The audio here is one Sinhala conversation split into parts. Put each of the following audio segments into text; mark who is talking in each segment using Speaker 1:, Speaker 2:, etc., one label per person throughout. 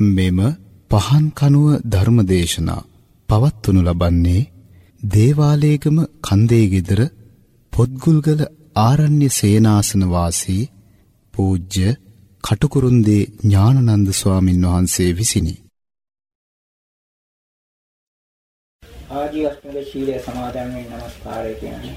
Speaker 1: මෙම පහන් කනුව ධර්මදේශනා පවත්වනු ලබන්නේ දේවාලේගම කන්දේ ගෙදර පොත්ගුල්ගල ආරණ්‍ය සේනාසන වාසී පූජ්‍ය කටුකුරුන්දී ඥානනන්ද ස්වාමින් වහන්සේ විසිනි.
Speaker 2: ආජීවස්මක ශීලය සමාදන් වෙන නමස්කාරය කියන්නේ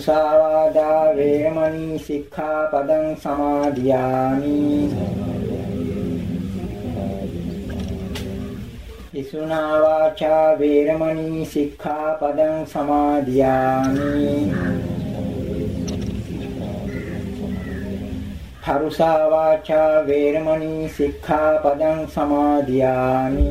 Speaker 2: මුසාවාදා වේරමණී සික්ඛාපදං සමාදියාමි. ඉසුනා වාචා වේරමණී සික්ඛාපදං සමාදියාමි. පරුසා වාචා වේරමණී සික්ඛාපදං සමාදියාමි.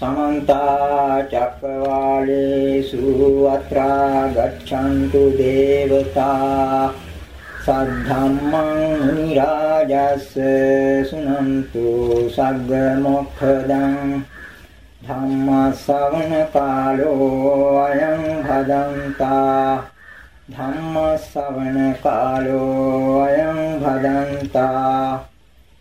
Speaker 2: समन्ता चक्रवालेषु अत्रा गच्छन्तु देवता सद्धम्मं मुनिराजस्य शृणन्तु सग्रमोक्षदं धम्मश्रवणकालो अयं भदन्ता धम्मश्रवणकालो अयं भदन्ता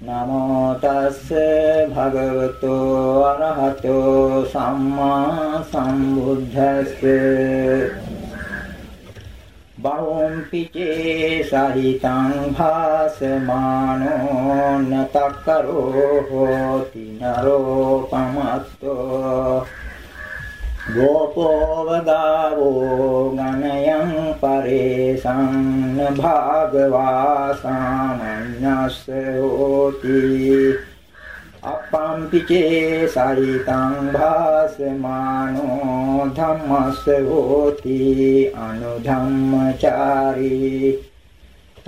Speaker 2: නමෝ තස්ස භගවතෝ අරහතෝ සම්මා සම්බුද්දස්ස බවොම් පිචේ සහිතං භාසමානෝ නතකරෝ හෝති නරෝ පමත්තෝ ගෝපෝවදාවෝ ගණයං පරේසං භාගවා සාමඤ්ඤස්ස හෝති අපම්පිචේ සරිතං භාසමානෝ ධම්මස්ස හෝති අනුධම්මචාරී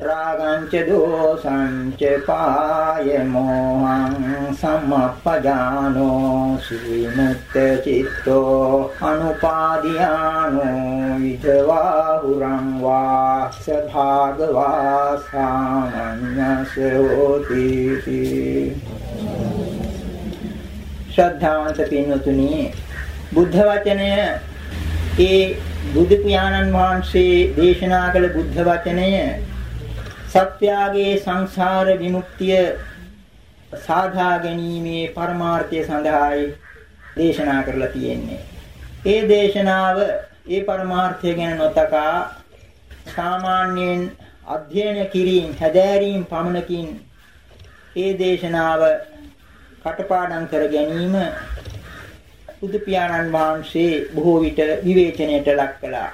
Speaker 2: රාගංච දෝසංච පාය මොහං සම්මප්පජානෝ සුවිමුත්ත චිත්තෝ අනුපාදියානෝ විදවාහුරං වාස භාගවා සාමඤ්ඤසෝති ශ්‍රද්ධාවන්ත පින්වතුනි බුද්ධ වචනය ඒ බුදු පියාණන් වහන්සේ දේශනා කළ බුද්ධ වචනය සත්‍යාගේ සංසාර විමුක්තිය සාධා ගැනීමේ පරමාර්ථය සඳහායි දේශනා කරලා තියෙන්නේ. ඒ දේශනාව ඒ පරමාර්ථය ගැන නොතකා සාමාන්‍යයෙන් අධ්‍යයන කිරීම හැදෑරීම් පමණකින් ඒ දේශනාව කටපාඩම් කර ගැනීම බුදු පියාණන් වහන්සේ බොහෝ විට විවේචනයට ලක් කළා.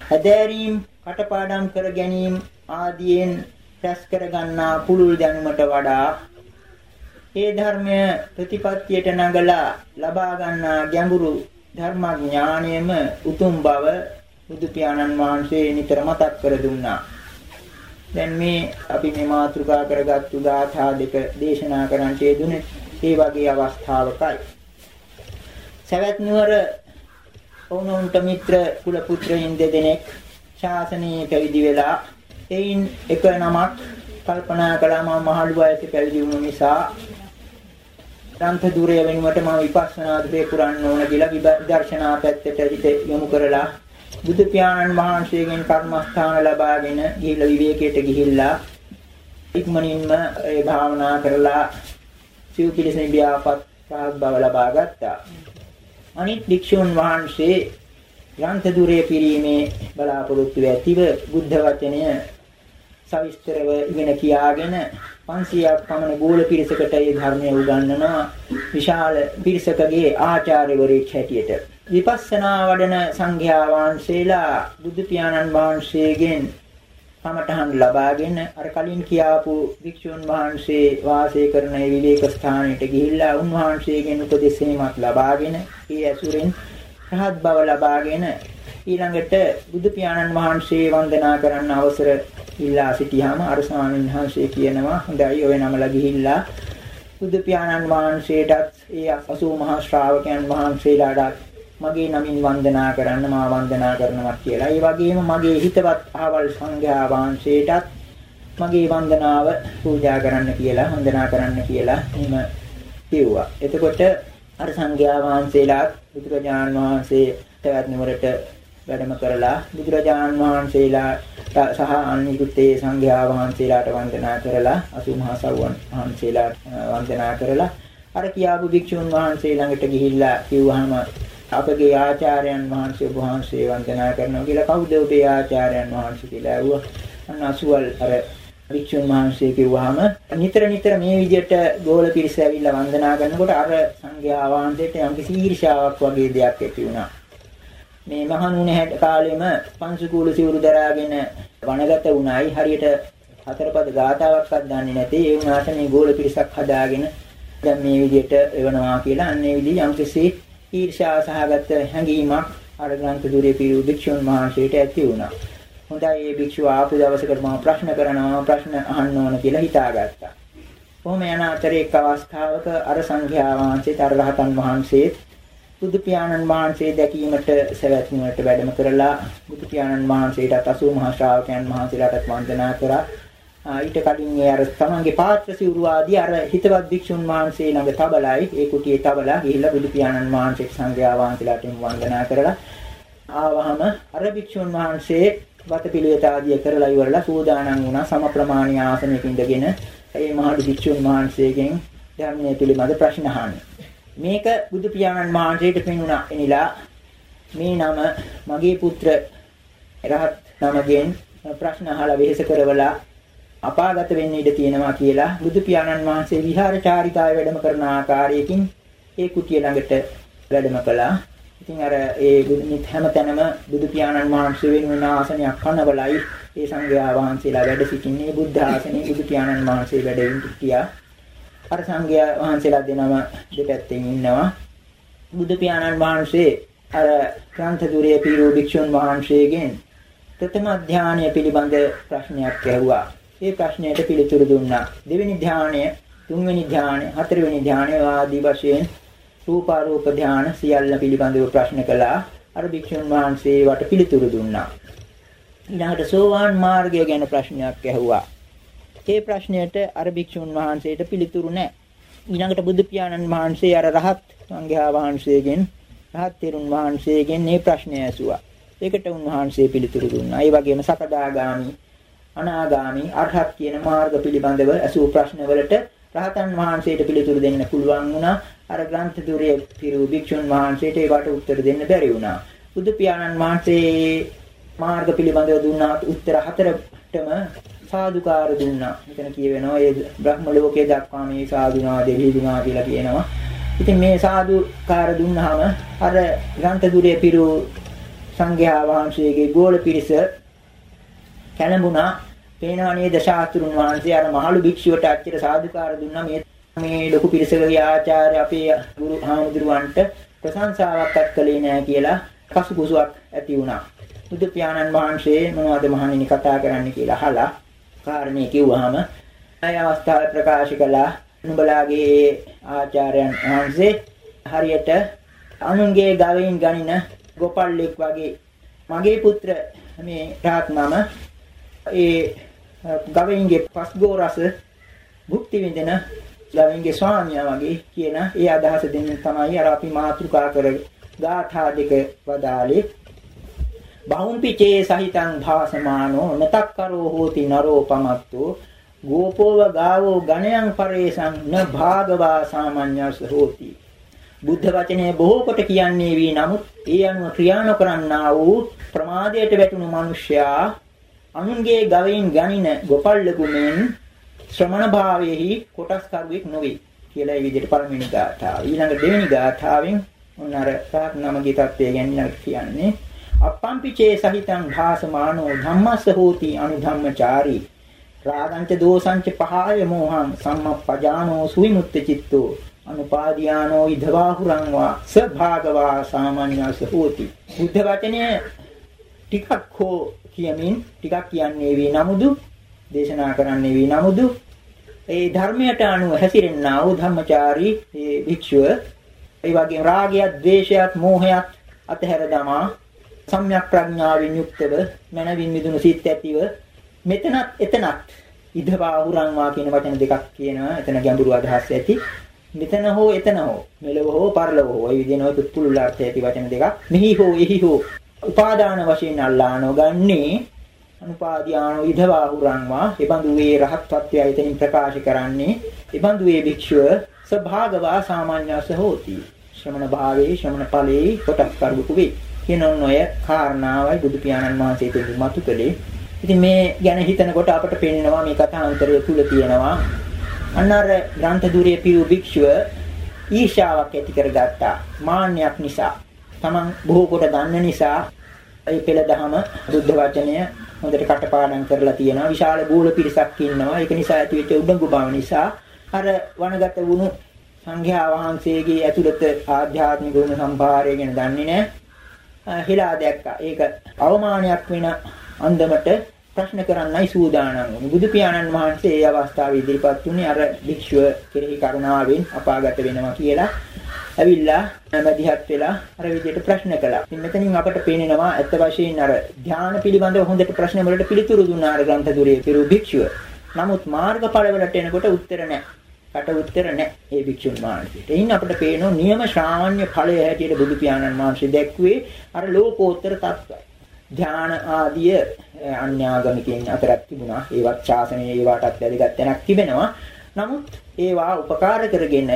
Speaker 2: හැදෑරීම් කටපාඩම් කර ගැනීම ආදීන් රැස් කර ගන්නා පුළුල් දැනුමට වඩා ඒ ධර්මය ප්‍රතිපත්තියට නගලා ලබා ගන්නා ගැඹුරු ධර්මඥානයම උතුම් බව බුදු පියාණන් වහන්සේ නිතර මතක් කර දුන්නා. දැන් මේ අපි මේ මාතෘකා කරගත්තු ගාථා දෙක දේශනා කරන්නට යෙදුනේ ඒ වගේ අවස්ථාවකයි. සවැත් නුවර ඔවුන්ට මිත්‍ර කුල පුත්‍රයන් දෙදෙනෙක් ශාසනයේ පැවිදි වෙලා එයින් එක නමක් කල්පනා කළා මම මහලු වයසේ පැවිදි වුණු නිසා ග්‍රන්ථ දුරය වෙනුවට මම විපස්සනා දුරේ පුරන්න ඕන කියලා විදර්ශනා පැත්තට හිත යොමු කරලා බුදු පියාණන් වහන්සේගෙන් කර්මස්ථාන ලබාගෙන ගිහිල්ලා විවේකයට ගිහිල්ලා ඉක්මනින්ම ඒ භාවනා කරලා සිව් පිළිසෙන් බියාපත් සාහත් බව ලබා ගත්තා. අනිත් භික්ෂුන් වහන්සේ ග්‍රන්ථ දුරේ පිරීමේ බලාපොරොත්තු ඇතිව බුද්ධ වචනය සවිස්තරව ඉගෙන කියාගෙන 500ක් පමණ ගෝල පිරිසකට ඒ ධර්මය උගන්වනවා. විශාල පිරිසකගේ ආචාර්යවරයෙක් හැටියට. විපස්සනා වඩන සංඝයා වහන්සේලා බුදු පියාණන් වහන්සේගෙන් කමඨහන් ලබාගෙන අර කලින් කියාපු වික්ෂුන් වහන්සේ වාසය කරන ඒ විවේක ස්ථානයට ගිහිල්ලා උන්වහන්සේගෙන් උපදෙසීමක් ලබාගෙන ඒ ඇසුරෙන් රහත් බව ලබාගෙන ඊළඟට බුදු පියාණන් වහන්සේ වන්දනා කරන්න අවසර ඉල්ලා සිටියාම අර ස්වාමීන් වහන්සේ කියනවා හොඳයි ඔය නමලා ගිහිල්ලා බුදු පියාණන් වහන්සේටත් ඒ 80 මහා ශ්‍රාවකයන් වහන්සේලාට මගේ නමින් වන්දනා කරන්න මා වන්දනා කරනවා කියලා. ඒ වගේම මගේ හිතවත් ආවල් සංඝයා වහන්සේටත් මගේ වන්දනාව පූජා කරන්න කියලා වන්දනා කරන්න කියලා එහෙම කිව්වා. එතකොට අර සංඝයා වහන්සේලාත් බුදුරජාණන් වහන්සේ තවත් නුවරට වැඩම කරලා බුදුරජාණන් වහන්සේලා සහ අනිකුත් ඒ සංඝයා වහන්සේලාට වන්දනා කරලා අසුමහා සව්වන් වහන්සේලාට වන්දනා කරලා අර කියාපු භික්ෂුන් වහන්සේ ළඟට ගිහිල්ලා කිව්වහම අපගේ ආචාර්යයන් වහන්සේ වහන්සේ වන්දනා කරනවා කියලා කවුද ඔබේ ආචාර්යයන් වහන්සේ කියලා ඇහුවා. අන්න අසුවල් අර වික්ෂුන් වහන්සේ කිව්වහම නිතර නිතර මේ විදිහට ගෝල පිරිස ඇවිල්ලා වන්දනා කරනකොට අර සංඝයා වහන්සේට යම්කිසි ඊර්ෂාවක් වගේ දෙයක් ඇති වුණා. මේ මහණුනේ හැට කාලෙම පංසුකූල සිවුරු දරාගෙන වනගත වුණායි හරියට හතරපද ගාතාවක්වත් දන්නේ නැති ඒ වුණාට මේ ගෝල පිරිසක් හදාගෙන දැන් මේ විදිහට එවනවා කියලා අන්නේ විදිහ යම්කිසි ඊර්ෂ්‍යා සහගත හැඟීමක් අර ග්‍රන්ථ දුරේ පිරු භික්ෂුන් වහන්සේට ඇති වුණා. හොඳයි මේ භික්ෂුව ආපු දවසකට මම ප්‍රශ්න කරනවා ප්‍රශ්න අහන්න ඕන කියලා හිතාගත්තා. කොහොම යන අතරේ එක් අවස්ථාවක අර සංඝයා වහන්සේ තරහතන් වහන්සේ බුදු පියාණන් වහන්සේ දැකීමට සවැත් නුවරට වැඩම කරලා බුදු පියාණන් වහන්සේට 80 මහා ශ්‍රාවකයන් වහන්සේලාට වන්දනා කරා ඊට කලින් ඒ අර තමන්ගේ පාත්‍ර සිවුරු ආදී අර හිතවත් භික්ෂුන් වහන්සේ ළඟ තබලයි ඒ කුටියේ තබලා ගිහිල්ලා බුදු පියාණන් වහන්සේ සංඝයා වහන්සේලාට වන්දනා කරලා ආවහම අර භික්ෂුන් වහන්සේ වතපිළිවෙත ආදිය කරලා ඉවරලා සූදානම් වුණා. සම ප්‍රමාණීය ආසනයක ඉඳගෙන ඒ මහලු භික්ෂුන් වහන්සේගෙන් ධර්මයේ පිළිබඳ ප්‍රශ්න අහන්නේ. මේක බුදු පියාණන් වහන්සේට පෙනුණා. එනිලා මේ නම මගේ පුත්‍ර රහත් නමගෙන් ප්‍රශ්න අහලා වෙහෙස කරවලා අපාගත වෙන්න ඉඩ තියෙනවා කියලා බුදු පියාණන් වහන්සේ විහාරචාරිකාවේ වැඩම කරන ආකාරයකින් ඒ කුටිය ළඟට වැඩම කළා. ඉතින් අර ඒ හැමතැනම බුදු පියාණන් වහන්සේ වෙනුවෙන් ආසනයක් කනවලයි ඒ සංඝයා වහන්සේලා වැඩ සිටින්නේ බුද්ධ ආසනේ බුදු පියාණන් වහන්සේ වැඩ සිටියා. අර සංඝයා වහන්සේලා දෙනම දෙපැත්තෙන් ඉන්නවා. බුදු පියාණන් වහන්සේ අර ක්‍රාන්ත දුරේ පිරූ භික්ෂුන් වහන්සේගෙන් ප්‍රථම ධානය පිළිබඳ ප්‍රශ්නයක් ඇහුවා. ඒ ප්‍රශ්නයට පිළිතුරු දුන්නා. දෙවෙනි ධානය, තුන්වෙනි ධානය, හතරවෙනි ධානය ආදී වශයෙන් රූපාරූප ධාන සියල්ල පිළිබඳව ප්‍රශ්න කළා. අර භික්ෂුන් වහන්සේ වට පිළිතුරු දුන්නා. ඊළඟට සෝවාන් මාර්ගය ගැන ප්‍රශ්නයක් ඇහුවා. ඒ ප්‍රශ්නයට අර භික්ෂුන් වහන්සේට පිළිතුරු නැහැ. ඊළඟට බුදු පියාණන් වහන්සේ අර රහත් සංඝයා වහන්සේගෙන් රහත් තෙරුන් වහන්සේගෙන් මේ ප්‍රශ්නය ඇසුවා. ඒකට උන්වහන්සේ පිළිතුරු දුන්නා. ඒ වගේම සකදාගාමි, අනාගාමි, අරහත් කියන මාර්ග පිළිබඳව ඇසූ ප්‍රශ්නවලට රහතන් වහන්සේට පිළිතුරු දෙන්න පුළුවන් වුණා. අර ග්‍රන්ථ දුරේ පිරු භික්ෂුන් වහන්සේට ඒවට උත්තර දෙන්න බැරි වුණා. බුදු පියාණන් වහන්සේ මාර්ග පිළිබඳව දුන්නා උත්තර හතරටම සාදුකාර දුන්නා. මෙතන කියවෙනවා ඒ බ්‍රහ්ම ලෝකයේ දක්වා මේ සාදුනා දෙවි දුනා කියලා කියනවා. ඉතින් මේ සාදුකාර දුන්නාම අර ග්‍රන්ථ දුරේ පිරු සංඝයා වහන්සේගේ ගෝල පිරිස කැළඹුණා. පේනවා නේද ශාස්ත්‍රුන් වහන්සේ අර මහලු භික්ෂුවට අච්චර සාදුකාර දුන්නා මේ මේ ලොකු පිරිසකගේ ආචාර්ය අපේ ගුරු හාමුදුරුවන්ට ප්‍රශංසාවක්වත් කළේ නෑ කියලා කසුකුසුවක් ඇති වුණා. බුදු පියාණන් වහන්සේ මොනවද මහණෙනි කතා කරන්න කියලා අහලා කාරණේ කිව්වහම අය අවස්ථාව ප්‍රකාශ කළා නුඹලාගේ ආචාර්යයන් වහන්සේ හරියට අනුන්ගේ ගවයින් ගනින ගොපල්ලෙක් වගේ මගේ පුත්‍ර මේ රාත්නම ඒ ගවයින්ගේ පස්ගෝ රස භුක්ති විඳින ගවයින්ගේ ස්වාමියා වගේ කියන ඒ අදහස දෙන්න තමයි අර අපි මාතෘකා කර ගාථා දෙක වදාලේ බහුම්පිචේ සහිතං භාසමානෝ නතක්කරෝ හෝති නරෝ පමත්තෝ. ගෝපෝව ගාවෝ ගණයන් පරේසං න භාගවා සාමාන්‍යස් හෝති. බුද්ධ වචනේ බොහෝ කොට කියන්නේ වී නමුත් ඒ අනුව ක්‍රියා නොකරන්නා වූ ප්‍රමාදයට වැටුණු මිනිසයා අනුන්ගේ ගවයින් ගනින ගොපල්ලකුමෙන් ශ්‍රමණ භාවයේහි කොටස් කරුවෙක් නොවේ කියලා ඒ විදිහට පළවෙනි ගාථාව. ඊළඟ දෙවෙනි ගාථාවෙන් උන් අර සාත් නමගේ தත්වය ගැන කියන්නේ අප්පම්පිචේ සහිතං භාසමානෝ ධම්මස්ස හෝති අනුධම්මචාරී. රාගංච දෝසංච පහය මොහං සම්මප්පජානෝ සුවිමුත්ත චිත්තෝ. අනුපාදියානෝ ඉදවාහුරං වා සභාගවා සාමාන්‍යස හෝති. බුද්ධ වචනය ටිකක් හෝ කියමින් ටිකක් කියන්නේ වේ නමුදු දේශනා කරන්නේ වේ නමුදු ඒ ධර්මයට අනුව හැසිරෙන්නා වූ ධම්මචාරී ඒ භික්ෂුව ඒ වගේම රාගයත් ද්වේෂයත් මෝහයත් අතහැර දමා සම්‍යක් ප්‍රඥාවෙන් යුක්තව මනවින් මිදුණු සිත් ඇතිව මෙතනත් එතනත් ඉදවා උරන්වා කියන වචන දෙකක් කියනවා. එතන ගැඹුරු අදහස් ඇති. මෙතන හෝ එතන හෝ මෙලව හෝ පරලව හෝ ඒ විදිහේ නොයෙකුත් පුළුල් අර්ථ ඇති වචන දෙකක්. මෙහි හෝ එහි හෝ උපාදාන වශයෙන් අල්ලා නොගන්නේ අනුපාදියානෝ ඉදවා උරන්වා එබඳු වේ රහත්ත්වය එතනින් ප්‍රකාශ කරන්නේ. එබඳු වේ භික්ෂුව සභාගවා සාමාන්‍යස හෝති. ශ්‍රමණ භාවයේ ශ්‍රමණ ඵලයේ කොටස් කරුවෙකු වේ. කියන ඔය කාරණාවයි බුදු පියාණන් වහන්සේ දෙවි මතු කළේ. ඉතින් මේ ගැන හිතනකොට අපට පේනවා මේ කථාන්තරය තුල තියෙනවා. අන්න අර ග්‍රන්ථ දුරිය පිරු භික්ෂුව ඊශාවක් ඇති කරගත්තා. මාන්නයක් නිසා. Taman බොහෝ කොට දන්න නිසා ඒ පෙළ දහම බුද්ධ වචනය හොඳට කටපාඩම් කරලා තියෙනවා. විශාල බූල පිරිසක් ඉන්නවා. ඒක නිසා ඇතිවෙච්ච උඩඟු බව නිසා අර වනගත වුණු සංඝයා වහන්සේගේ ඇතුළත ආධ්‍යාත්මික ගුණ සම්භාරය ගැන දන්නේ නැහැ. හිලා දැක්කා. ඒක අවමානයක් වෙන අන්දමට ප්‍රශ්න කරන්නයි සූදානම් වුනේ. බුදු පියාණන් වහන්සේ ඒ අවස්ථාවේ ඉදිරිපත් වුණේ අර භික්ෂුව කෙරෙහි කරුණාවෙන් අපාගත වෙනවා කියලා. ඇවිල්ලා මැදිහත් වෙලා අර විදිහට ප්‍රශ්න කළා. ඉතින් මෙතනින් අපට පේනවා ඇත්ත වශයෙන් අර ධ්‍යාන පිළිබඳව හොඳට ප්‍රශ්න වලට පිළිතුරු දුන්නා අර ග්‍රන්ථ දුරේ පිරු භික්ෂුව. නමුත් මාර්ගඵල වලට එනකොට උත්තර නැහැ. කට උත්තර නැහැ ඒ භික්ෂුන් වහන්සේට. එයින් අපිට පේනවා නියම ශ්‍රාවණ්‍ය ඵලය හැටියට බුදු පියාණන් වහන්සේ දැක්ුවේ අර ලෝකෝත්තර తත්වය. ධාන ආදිය අන්‍යාගමිකයන් අතරක් තිබුණා. ඒවත් ශාසනයේ ඒවටත් වැදගත් තැනක් තිබෙනවා. නමුත් ඒවා උපකාර කරගෙන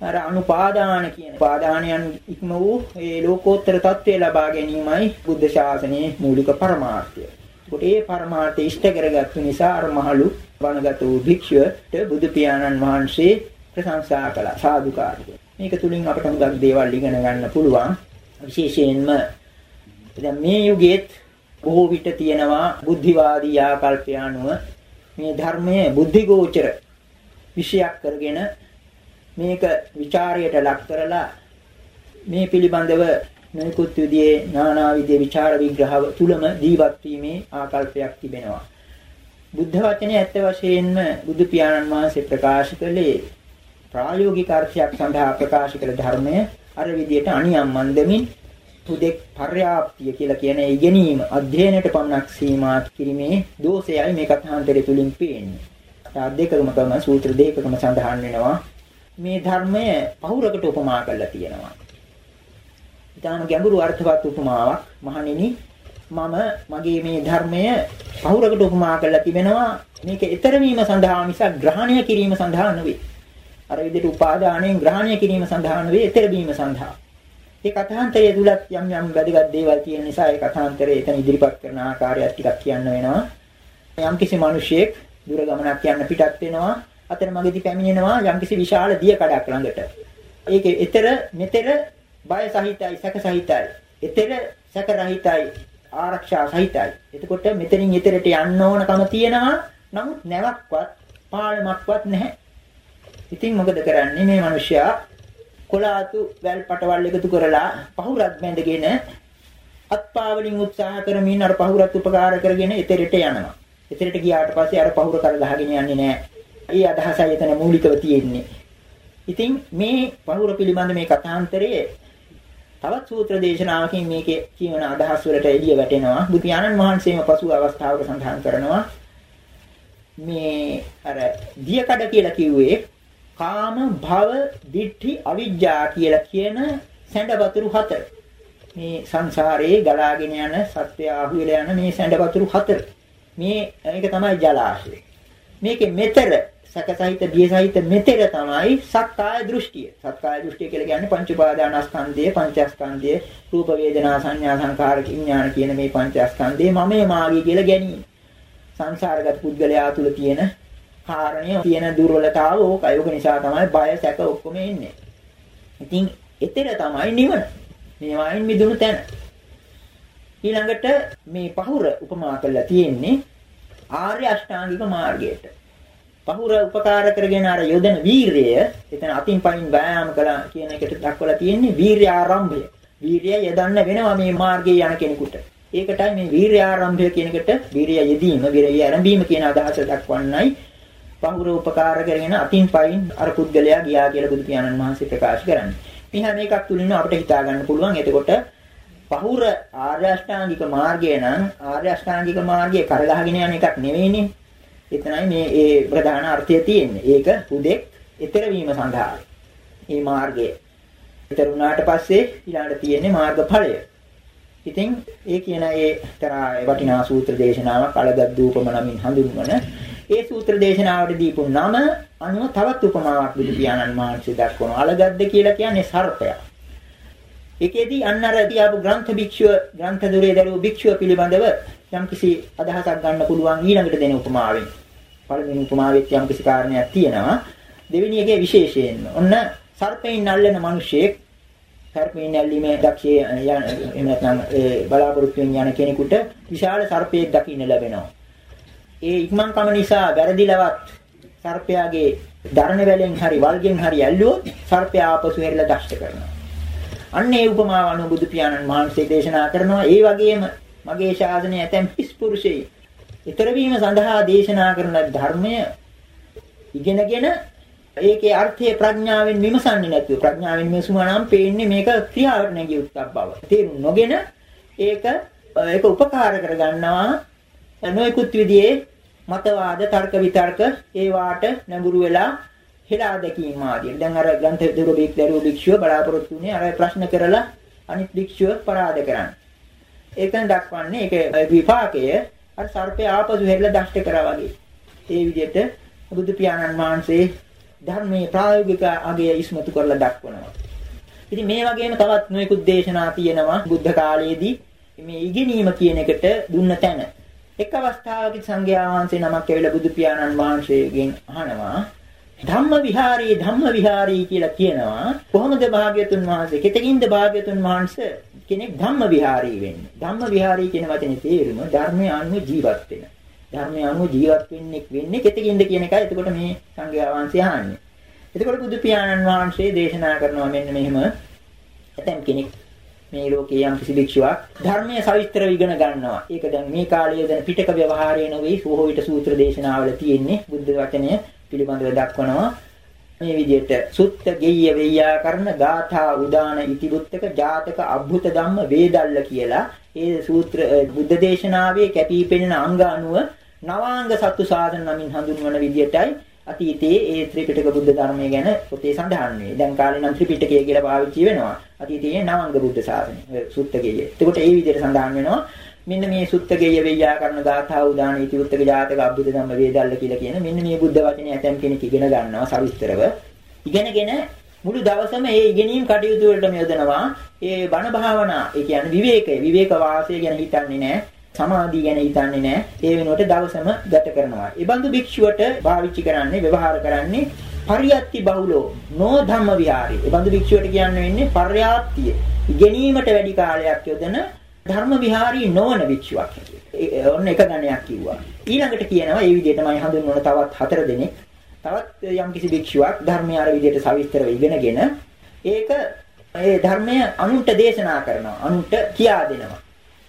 Speaker 2: අර අනුපාදාන කියන පාදානයන් ඉක්ම වූ ඒ ලෝකෝත්තර తත්වය ලබා ගැනීමයි බුද්ධ ශාසනයේ මූලික පරමාර්ථය. ඒකට ඒ පරමාර්ථය ඉෂ්ට කරගත්තු නිසා අර මහලු වනගත වූ භික්ෂුවට බුදු පියාණන් වහන්සේ ප්‍රශංසා කළා සාදුකාරය. මේක තුලින් අපට හුඟක් දේවල් ඉගෙන ගන්න පුළුවන්. විශේෂයෙන්ම දැන් මේ යුගයේත් බොහෝ විට තියෙනවා බුද්ධිවාදී ආකල්පය අනුව මේ ධර්මයේ බුද්ධිගෝචර විෂයක් කරගෙන මේක ਵਿਚාරයට ලක් කරලා මේ පිළිබඳව නොයෙකුත් විදිහේ নানা විදිහේ ਵਿਚාර විග්‍රහ තුලම ජීවත් වීමේ ආකල්පයක් තිබෙනවා. බුද්ධ වචනේ ඇත්ත වශයෙන්ම බුදු පියාණන් වහන්සේ ප්‍රකාශ කළේ ප්‍රායෝගික අර්ථයක් සඳහා ප්‍රකාශ කළ ධර්මය අර විදිහට අනියම් මන්දමින් පුදෙක් පර්යාප්තිය කියලා කියන ඉගෙනීම අධ්‍යයනයට පමණක් සීමා කිරීමේ දෝෂයයි මේ කථාන්තරය තුලින් පේන්නේ. දෙකකම කම සූත්‍ර දෙකකම සඳහන් වෙනවා. මේ ධර්මය පහුරකට උපමා කරලා තියෙනවා. ඊටාන ගැඹුරු අර්ථවත් උපමාවක් මහණෙනි මම මගේ මේ ධර්මය පහුරකට උපමා කරලා තිබෙනවා මේක ඊතර වීම සඳහා මිසක් ග්‍රහණය කිරීම සඳහා නෙවෙයි. අර විදිහට උපාදානයෙන් ග්‍රහණය කිරීම සඳහා නෙවෙයි ඊතර වීම සඳහා. ඒ කථාන්තරයේ තුලත් යම් යම් වැදගත් දේවල් තියෙන නිසා ඒ කථාන්තරය එතන ඉදිරිපත් කරන ආකාරයත් ටිකක් කියන්න වෙනවා. යම් කිසි මිනිසෙක් දුර ගමනක් යන්න පිටත් වෙනවා. අතර මගදී පැමිණෙනවා යම් කිසි විශාල දිය කඩක් ළඟට. ඒකේ ඊතර මෙතර බය සහිතයි සැක සහිතයි. ඊතර සැක රහිතයි ආරක්ෂා සහිතයි. එතකොට මෙතනින් ඊතරට යන්න ඕනකම තියෙනවා. නමුත් නැවක්වත් පාලමක්වත් නැහැ. ඉතින් මොකද කරන්නේ මේ මිනිසයා කොලාතු වැල් පටවල් එකතු කරලා පහුරක් බැඳගෙන අත්පාවලින් උත්සාහ කරමින් අර පහුරත් උපකාර කරගෙන එතරට යනවා. එතරට ගියාට පස්සේ අර පහුර කර ගහගෙන යන්නේ නැහැ. ඒ අදහසයි එතන මූලිකව තියෙන්නේ. ඉතින් මේ පහුර පිළිබඳ මේ කථාන්තරයේ තවත් සූත්‍ර දේශනාවකින් මේකේ කියවන අදහස් වලට එළිය වැටෙනවා. බුදු පියාණන් වහන්සේම පසු අවස්ථාවක සඳහන් කරනවා මේ අර දියකඩ කියලා කිව්වේ කාම භව දිට්ඨි අවිජ්ජා කියලා කියන සැඬ වතුරු හතර. මේ සංසාරේ ගලාගෙන යන සත්‍ය ආහුවෙලා යන මේ සැඬ වතුරු හතර. මේ ඒක තමයි ජලාශය. මේකේ මෙතර සැකසහිත බියසහිත මෙතර තමයි සක්කාය දෘෂ්ටිය. සක්කාය දෘෂ්ටිය කියලා කියන්නේ පංච උපාදානස්කන්ධය, පංචස්කන්ධය, රූප වේදනා සංඥා සංකාර විඥාන කියන මේ පංචස්කන්ධේ මමේ මාගේ කියලා ගැනීම. සංසාරගත පුද්ගලයා තුල තියෙන කාරණය තියෙන දුර්වලතාව ඕකයි. ඕක නිසා තමයි බය සැක ඔක්කොම එන්නේ. ඉතින් එතන තමයි නිවන. මේවායින් මිදුණු තැන. ඊළඟට මේ පහුර උපමා කරලා තියෙන්නේ ආර්ය අෂ්ටාංගික මාර්ගයට. පහුර උපකාර කරගෙන අර යොදන වීරය එතන අතින් පයින් වෑයම් කළා කියන එකට දක්වලා තියෙන්නේ වීර්ය ආරම්භය. වීර්යය යදන්න වෙනවා මේ මාර්ගයේ යන කෙනෙකුට. ඒකටයි මේ වීර්ය ආරම්භය කියන එකට වීර්ය යෙදීම, වීර්ය ආරම්භීම කියන අදහස දක්වන්නයි පහුර උපකාර කරගෙන අතින් පයින් අර පුද්ගලයා ගියා කියලා බුදු පියාණන් වහන්සේ ප්‍රකාශ කරන්නේ. මේ හැම එකක් තුලින්ම අපිට හිතා ගන්න පුළුවන්. එතකොට පහුර ආර්ය අෂ්ටාංගික මාර්ගය නම් ආර්ය අෂ්ටාංගික මාර්ගයේ කරගහගෙන යන එකක් නෙවෙයිනේ. එතනයි මේ ඒ ප්‍රධාන අර්ථය තියෙන්නේ. ඒක හුදෙක් ඊතර වීම සඳහා. මේ මාර්ගය. ඊතර වුණාට පස්සේ ඊළඟට තියෙන්නේ මාර්ගඵලය. ඉතින් ඒ කියන ඒ තරා වටිනා සූත්‍ර දේශනාවක් අලගත් දූපම නමින් හඳුන්වන ඒ සූත්‍ර දේශනාවට දීපු නම අනුව තවත් උපමාවක් බුදු පියාණන් වහන්සේ දක්වනවා. අලගද්ද කියලා කියන්නේ සර්පයා. ඒකෙදී අන්න අර තියාපු ග්‍රන්ථ භික්ෂුව ග්‍රන්ථ දුරේ දරුවෝ භික්ෂුව පිළිබඳව යම්කිසි අදහසක් ගන්න පුළුවන් ඊළඟට දෙන උපමාවෙන්. පළවෙනි උපමාවෙත් යම්කිසි කාරණයක් තියෙනවා. දෙවෙනි එකේ විශේෂයෙන් ඔන්න සර්පෙන් අල්ලන මිනිසෙක් සර්පෙන් ඇල්ලීමේ දක්ෂයේ එහෙම නැත්නම් බලාපොරොත්තු වෙන යන කෙනෙකුට විශාල සර්පයෙක් දකින්න ලැබෙනවා. ඒ ඉක්මන්කම නිසා වැරදිලවත් සර්පයාගේ දරණ වැලෙන් හරි වල්ගෙන් හරි ඇල්ලුවොත් සර්පයා ආපසු හැරිලා දෂ්ට කරනවා. අන්න ඒ උපමාව අනුව බුදු පියාණන් වහන්සේ දේශනා කරනවා. ඒ වගේම මගේ ශාසනයේ ඇතැම් හිස් පුරුෂයෙක් ඊතර වීම සඳහා දේශනා කරන ධර්මය ඉගෙනගෙන ඒකේ අර්ථය ප්‍රඥාවෙන් විමසන්නේ නැතුව ප්‍රඥාවෙන් විමසුවා නම් පේන්නේ මේක ක්‍රියාවට නැගිය උත්තක් බව. තේරුම් නොගෙන ඒක ඒක උපකාර කරගන්නවා නොයෙකුත් විදිහේ මතවාද තර්ක විතර්ක ඒ වාට නැඹුරු වෙලා හෙලා දැකීම ආදී. දැන් අර ග්‍රන්ථ දුර බීක් දරුවෝ භික්ෂුව බලාපොරොත්තු වෙන්නේ අර ප්‍රශ්න කරලා අනිත් භික්ෂුව පරාද කරන්න. ඒකෙන් දක්වන්නේ ඒක විපාකය අර සර්පය ආපසු හැරිලා දෂ්ට කරා වගේ. ඒ විදිහට බුදු පියාණන් වහන්සේ ධර්මයේ ප්‍රායෝගික අගය ඉස්මතු කරලා දක්වනවා. ඉතින් මේ වගේම තවත් නොයෙකුත් දේශනා තියෙනවා බුද්ධ කාලයේදී මේ ඉගෙනීම කියන එකට දුන්න තැන. එක් අවස්ථාවක සංඝයා වහන්සේ නමක් ඇවිල්ලා බුදු පියාණන් වහන්සේගෙන් අහනවා ධම්ම විහාරී ධම්ම විහාරී කියලා කියනවා. කොහොමද භාග්‍යතුන් වහන්සේ කෙතකින්ද භාග්‍යතුන් වහන්සේ කෙනෙක් ධම්ම විහාරී වෙන්නේ? ධම්ම විහාරී කියන වචනේ තේරුම ධර්මයේ අනුව ජීවත් වෙන. ධර්මයේ අනුව ජීවත් වෙන්නේ වෙන්නේ කෙතකින්ද කියන එකයි එතකොට මේ සංඝයා වහන්සේ අහන්නේ. එතකොට බුදු පියාණන් වහන්සේ දේශනා කරනවා මෙන්න මෙහෙම. ඇතම් කෙනෙක් මේ ලෝකයේ යම් කිසි භික්ෂුවක් ධර්මයේ සවිස්තරව ඉගෙන ගන්නවා. ඒක දැන් මේ කාලයේ දැන් පිටක ව්‍යවහාරය නෙවෙයි සෝහෝ විට සූත්‍ර දේශනාවල තියෙන්නේ බුද්ධ වචනය පිළිබඳව දක්වනවා. මේ විදිහට සුත්ත ගෙය්‍ය වෙය්‍යාකරණ ගාථා උදාන ඉතිබුත්තක ජාතක අභුත ධම්ම වේදල්ල කියලා ඒ සූත්‍ර බුද්ධ දේශනාවේ කැපී පෙනෙන අංග අනුව නවාංග සත්තු සාධන නමින් හඳුන්වන විදිහටයි අතීතයේ ඒ ත්‍රිපිටක බුද්ධ ධර්මය ගැන පොතේ සඳහන් වේ. දැන් කාලේ නම් ත්‍රිපිටකය කියලා පාවිච්චි වෙනවා. අතීතයේ නවංග බුද්ධ ශාසනය, සුත්තකය. එතකොට ඒ විදිහට සඳහන් වෙනවා. මෙන්න මේ සුත්තකය වේයාකරණ ගාථා උදාන ඉති උත්තක ජාතක අබ්බුද ධම්ම වේදල්ල කියලා කියන මෙන්න මේ බුද්ධ වචනේ ඇතම් කෙනෙක් ඉගෙන ගන්නවා සවිස්තරව. ඉගෙනගෙන මුළු දවසම ඒ ඉගෙනීම් කටයුතු වලට යොදනවා. ඒ බණ භාවනා, ඒ කියන්නේ විවේකය, විවේක වාසය ගැන හිතන්නේ නැහැ. සමාධිය ගැන හිතන්නේ නැහැ. ඒ වෙනුවට දවසම ගත කරනවා. ඒ බඳු භික්ෂුවට භාවිතා කරන්නේ, ව්‍යවහාර කරන්නේ පරියත්ති බහුලෝ නෝ ධම්ම විහාරේ. ඒ බඳු භික්ෂුවට කියන්නේ වෙන්නේ පර්යාප්තිය. ඉගෙනීමට වැඩි කාලයක් යොදන ධර්ම විහාරී නොවන භික්ෂුවක් හැටියට. ඔන්න එක ගණයක් කිව්වා. ඊළඟට කියනවා මේ විදිහටමයි හඳුන්වන තවත් හතර දෙනෙක්. තවත් යම්කිසි භික්ෂුවක් ධර්මය අර විදිහට සවිස්තරව ඉගෙනගෙන ඒක ඒ ධර්මය අනුන්ට දේශනා කරනවා. අනුන්ට කියා දෙනවා.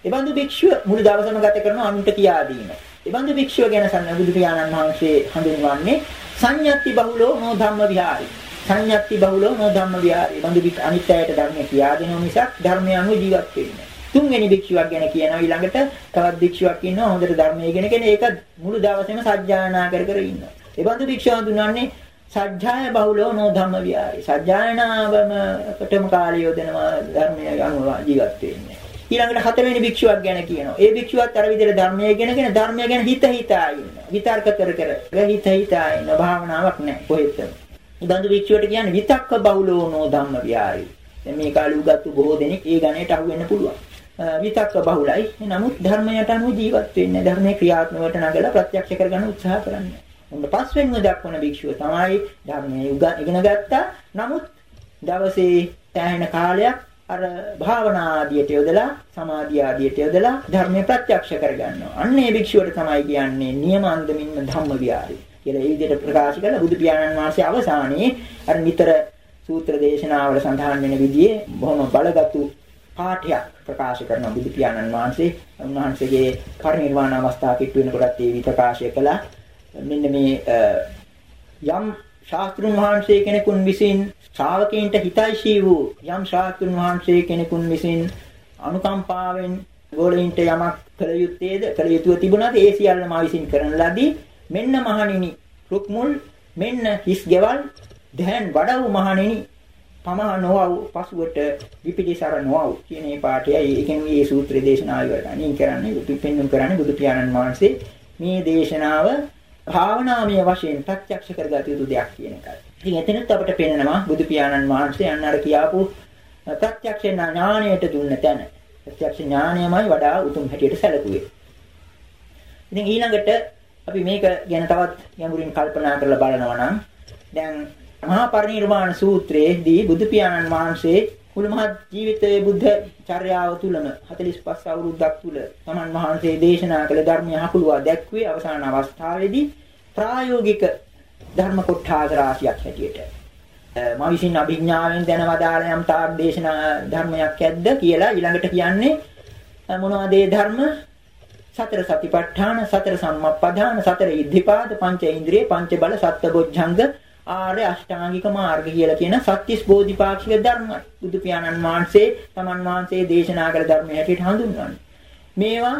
Speaker 2: එබඳු භික්ෂුව මුළු දවසම ගත කරන අනුන්ට කියා දීම. එබඳු භික්ෂුව ගැන සම්න බුදු පියාණන් වහන්සේ හඳුන්වන්නේ සංයත්ති බහුලෝ නෝ ධම්ම විහාරි. සංයත්ති බහුලෝ නෝ ධම්ම විහාරි. එබඳු අනිත් අයට ධර්මය කියා දෙනව මිසක් ධර්මය අනුව ජීවත් වෙන්නේ තුන්වෙනි භික්ෂුවක් ගැන කියනවා ඊළඟට තවත් භික්ෂුවක් ඉන්නවා හොඳට ධර්මය ඉගෙනගෙන ඒක මුළු දවසේම සජ්ජායනා කර කර ඉන්නවා. එබඳු භික්ෂුව හඳුන්වන්නේ සජ්ජාය බහුලෝ නෝ ධම්ම විහාරි. සජ්ජායනාවමකටම කාලය යොදනවා ධර්මය අනුව ජීවත් වෙන්නේ. ඊළඟට හතරවෙනි භික්ෂුවක් ගැන කියනවා. ඒ භික්ෂුවත් අර විදිහට ධර්මය ඉගෙනගෙන ධර්මය ගැන හිත හිතා ඉන්නවා. විතර්ක කර කර හිත හිතා ඉන්න භාවනාවක් නැහැ කොහෙත්ම. උදන්දු භික්ෂුවට කියන්නේ විතක්ක බහුලෝ නෝ ධම්ම විහාරි. දැන් මේ කාලේ උගත්තු බොහෝ දෙනෙක් ඒ ගණයට අහු වෙන්න පුළුවන්. විතක්ක බහුලයි. නමුත් ධර්මයට අනුව ජීවත් වෙන්නේ. ධර්මයේ ක්‍රියාත්මකට නගලා ප්‍රත්‍යක්ෂ කරගන්න උත්සාහ කරන්නේ. උන් පස්වෙනිව දක්වන භික්ෂුව තමයි ධර්මයේ ඉගෙන ගත්තා. නමුත් දවසේ තැහෙන කාලයක් අර භාවනා ආදියට යොදලා සමාධිය ආදියට යොදලා ධර්මය ප්‍රත්‍යක්ෂ කරගන්නවා. අන්න ඒ භික්ෂුවට තමයි කියන්නේ නියම අන්දමින්ම ධම්ම විහාරය කියලා. ඒ විදිහට ප්‍රකාශ කළා බුදු පියාණන් වහන්සේ අවසානයේ අර නිතර සූත්‍ර දේශනාවල සඳහන් වෙන විදිහේ බොහොම බලගත්ු පාඨයක් ප්‍රකාශ කරන බුදු පියාණන් වහන්සේ උන්වහන්සේගේ පරිනිර්වාණ අවස්ථාව කිට්ටු වෙනකොටත් ඒ විපකාශය කළා. මෙන්න මේ යම් ශාස්ත්‍රුන් වහන්සේ කෙනෙකුන් විසින් ශ්‍රාවකයන්ට හිතයිශී වූ යම් ශාස්ත්‍රුන් වහන්සේ කෙනෙකුන් විසින් අනුකම්පාවෙන් ගෝලයින්ට යමක් කළ යුත්තේද? කළ යුතුව තිබුණාද? ඒ සියල්ල මා විසින් කරන ලදී. මෙන්න මහණෙනි රුක්මුල් මෙන්න හිස් ගෙවල් දැන් වඩව් මහණෙනි පමහ නොවව් පසුවට විපිලිසර නොවව් කියන මේ පාඩයයි ඒ කියන්නේ මේ සූත්‍ර දේශනාව වලට අනින් කරන්නේ උපින්නම් කරන්නේ බුදු පියාණන් වහන්සේ මේ දේශනාව භාවනාමය වශයෙන් ප්‍රත්‍යක්ෂ කරගත යුතු දෙයක් කියන එකයි. ඉතින් එතනත් අපිට පේනවා බුදු පියාණන් වහන්සේ අන්න අර කියාපු ප්‍රත්‍යක්ෂ ඥාණයට දුන්න තැන. ප්‍රත්‍යක්ෂ ඥාණයමයි වඩා උතුම් හැටියට සැලකුවේ. ඉතින් ඊළඟට අපි මේක ගැන තවත් ගැඹුරින් කල්පනා කරලා බලනවා නම් දැන් මහා පරිනිර්වාණ සූත්‍රයේදී බුදු පියාණන් වහන්සේ මුළු මහත් ජීවිතයේ බුද්ධ චර්යාව තුලම 45 අවුරුද්දක් තුල තමන් වහන්සේ දේශනා කළ ධර්මය හකුලුවා දැක්වේ අවසාන අවස්ථාවේදී ප්‍රායෝගික ධර්ම කොටාස රාශියක් හැටියට. මා විසින් අභිඥාවෙන් දැනවදාළ යම් තාක් දේශනා ධර්මයක් ඇද්ද කියලා ඊළඟට කියන්නේ මොනවද ඒ ධර්ම? සතර සතිපට්ඨාන සතර සම්මප්පදාන සතර ඉද්ධිපාද පංච ඉන්ද්‍රිය පංච බල සත්බොජ්ජංග ආර්ය අෂ්ටාංගික මාර්ග කියලා කියන සත්‍තිස් බෝධිපාක්ෂික ධර්ම බුදු පියාණන් වහන්සේ තමන් වහන්සේ දේශනා කළ ධර්මය හැටියට හඳුන්වන්නේ. මේවා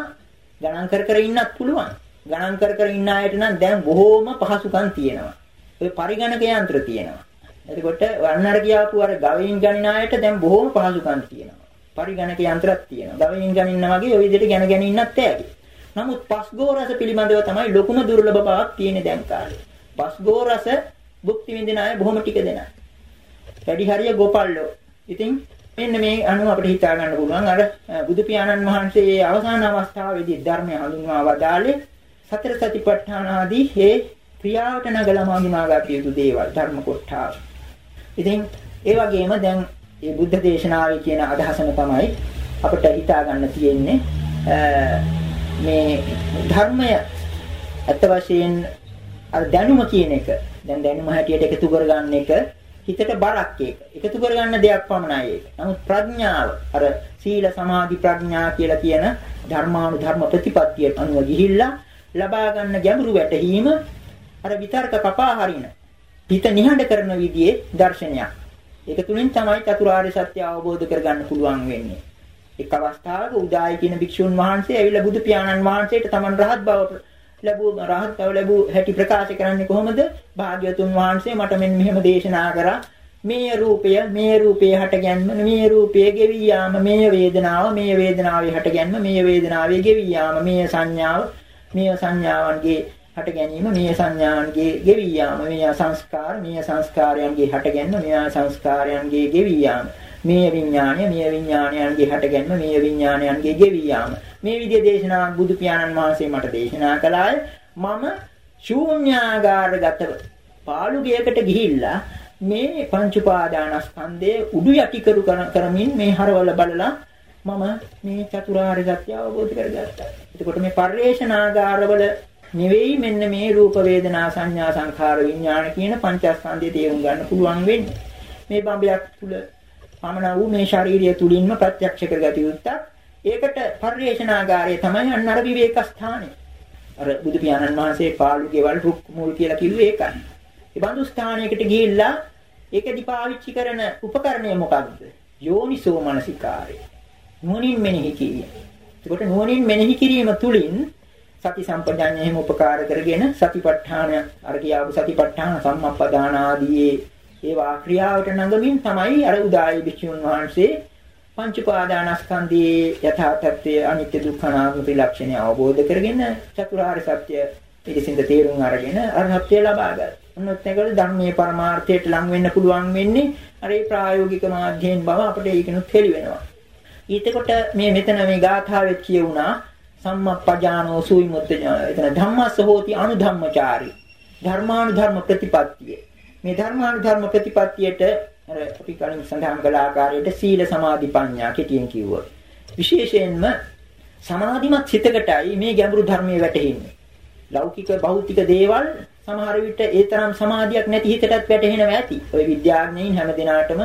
Speaker 2: ගණන් කර කර ඉන්නත් පුළුවන්. ගණන් කර කර ඉන්න අයට නම් දැන් බොහෝම පහසුකම් තියෙනවා. ඔය පරිගණක යන්ත්‍ර තියෙනවා. එතකොට වන්නර කියාපු අර ගවයින් ගණන අයට දැන් බොහෝම පහසුකම් තියෙනවා. පරිගණක යන්ත්‍රයක් තියෙනවා. ගවයින් ගණින්න වගේ ඔය විදිහට ගැන ගැන ඉන්නත් ඇති. නමුත් පස්ගෝ රස පිළිබඳව තමයි ලොකුම දුර්ලභ බවක් තියෙන්නේ දැන් කාලේ. පස්ගෝ රස භුක්ති විඳින අය බොහොම ටික දෙනා. වැඩි හරිය ගෝපල්ලෝ. ඉතින් මෙන්න මේ අනුව අපිට හිතා ගන්න පුළුවන් අර බුදු පියාණන් වහන්සේ අවසාන අවස්ථාවේදී ධර්මය හඳුන්වා වදාළේ සතර සතිපට්ඨාන ආදී හේ ක්‍රියාවට නගලා මාගිමාගත යුතු දේවල් ධර්ම කොටාව. ඉතින් ඒ වගේම දැන් මේ බුද්ධ දේශනාවේ කියන අදහසම තමයි අපිට හිතා ගන්න තියෙන්නේ මේ ධර්මය අත් වශයෙන් අර දැනුම කියන එක දැන් දැනුම හැටියට එකතු කරගන්න එක හිතට බරක් ඒක. එකතු කරගන්න දෙයක් පමණයි ඒක. නමුත් ප්‍රඥාව අර සීල සමාධි ප්‍රඥා කියලා කියන ධර්මානුධර්ම ප්‍රතිපත්තියට අනුව ගිහිල්ලා ලබා ගන්න ගැඹුරු වැටහීම අර විතර්ක කපා හරින හිත නිහඬ කරන විදිහේ දර්ශනයක්. ඒක තුලින් තමයි චතුරාර්ය සත්‍ය අවබෝධ කරගන්න පුළුවන් වෙන්නේ. එක් අවස්ථාවක උදායි කියන භික්ෂුන් වහන්සේ ඇවිල්ලා බුදු පියාණන් වහන්සේට තමන් රහත් බවට ලැබූ රහත්ව ලැබූ හැටි ප්‍රකාශ කරන්නේ කොහොමද? භාග්‍යතුන් වහන්සේ මට මෙන්න මෙහෙම දේශනා කරා. මේ රූපය මේ රූපයේ හටගැන්ම මේ රූපයේ ගෙවි යාම මේ වේදනාව මේ වේදනාවේ හටගැන්ම මේ වේදනාවේ ගෙවි යාම මේ සංඥාව මේ සංඥාවන්ගේ හට ගැනීම මේ සංඥාන්ගේ ගෙවි යාම මේ සංස්කාර මේ සංස්කාරයන්ගේ හට ගැනීම මේ සංස්කාරයන්ගේ ගෙවි යාම මේ විඥාණය මේ විඥාණයන්ගේ හට ගැනීම මේ විඥාණයන්ගේ ගෙවි යාම මේ විදිහේ දේශනාවක් බුදු පියාණන් වහන්සේ මට දේශනා කළාය මම ශූන්‍යාගාරගතව පාළුගයකට ගිහිල්ලා මේ පංච උපාදානස්කන්ධයේ උඩු යටි කරු කරමින් මේ හරවල බලලා මම මේ චතුරාර්ය සත්‍ය අවබෝධ කරගත්තා. එතකොට මේ පරිේශනාගාරවල නෙවෙයි මෙන්න මේ රූප වේදනා සංඥා සංඛාර විඥාන කියන පංචස්කන්ධය තේරුම් ගන්න පුළුවන් වෙන්නේ. මේ බඹයක් තුල පමණ වූ මේ ශාරීරිය තුලින්ම ප්‍රත්‍යක්ෂ කරගත යුත්තක්. ඒකට පරිේශනාගාරය තමයි අන්න අර විවේක ස්ථානය. අර බුදු පියාණන් වහන්සේ පාළු ගෙවල් රුක් මුල් කියලා කිව්වේ ඒකයි. ඒ බඳු ස්ථානයකට ගිහිල්ලා ඒකදි පාවිච්චි කරන උපකරණය මොකක්ද? යෝනිසෝ මනසිකාරය. නුවණින් මෙනෙහි කිරීම. එතකොට නුවණින් මෙනෙහි කිරීම තුළින් සති සම්පජාඤ්ඤය එහෙම උපකාර කරගෙන සතිපට්ඨාන අර කියාපු සතිපට්ඨාන සම්මප්පදාන ආදී ඒවා ක්‍රියාවට නඟමින් තමයි අර උදායි භික්ෂුන් වහන්සේ පංච පාදානස්කන්ධයේ යථා තත්ත්වය අනිත්‍ය දුක්ඛ අනාත්ම ත්‍රිලක්ෂණය අවබෝධ කරගෙන චතුරාර්ය සත්‍ය පිළිසින්ද තේරුම් අරගෙන අරහත්ත්වය ලබා ගත්තා. මොනොත් එකවල ධර්මයේ පරමාර්ථයට ලං වෙන්න පුළුවන් වෙන්නේ අර ඒ ප්‍රායෝගික මාධ්‍යයෙන් බව අපිට ඒකිනුත් හෙළි වෙනවා. ඊටකොට මේ මෙතන මේ ගාථාවෙත් කියුණා සම්මප්පජානෝ සුවිමුත්ත එතන ධම්මස්ස හෝති අනුධම්මචාරී. ධර්මානුධර්ම ප්‍රතිපත්තිය. මේ ධර්මානුධර්ම ප්‍රතිපත්තියට අර අපි කලින් සඳහන් කළ ආකාරයට සීල සමාධි ප්‍රඥා කෙටියෙන් කිව්වොත්. විශේෂයෙන්ම සමාධිමත් හිතකටයි මේ ගැඹුරු ධර්මයේ වැටෙන්නේ. ලෞකික භෞතික දේවල් සමහර විට ඒ තරම් සමාධියක් නැති හිතටත් වැටහෙනවා ඇති. ওই විද්‍යාඥයින් හැම දිනාටම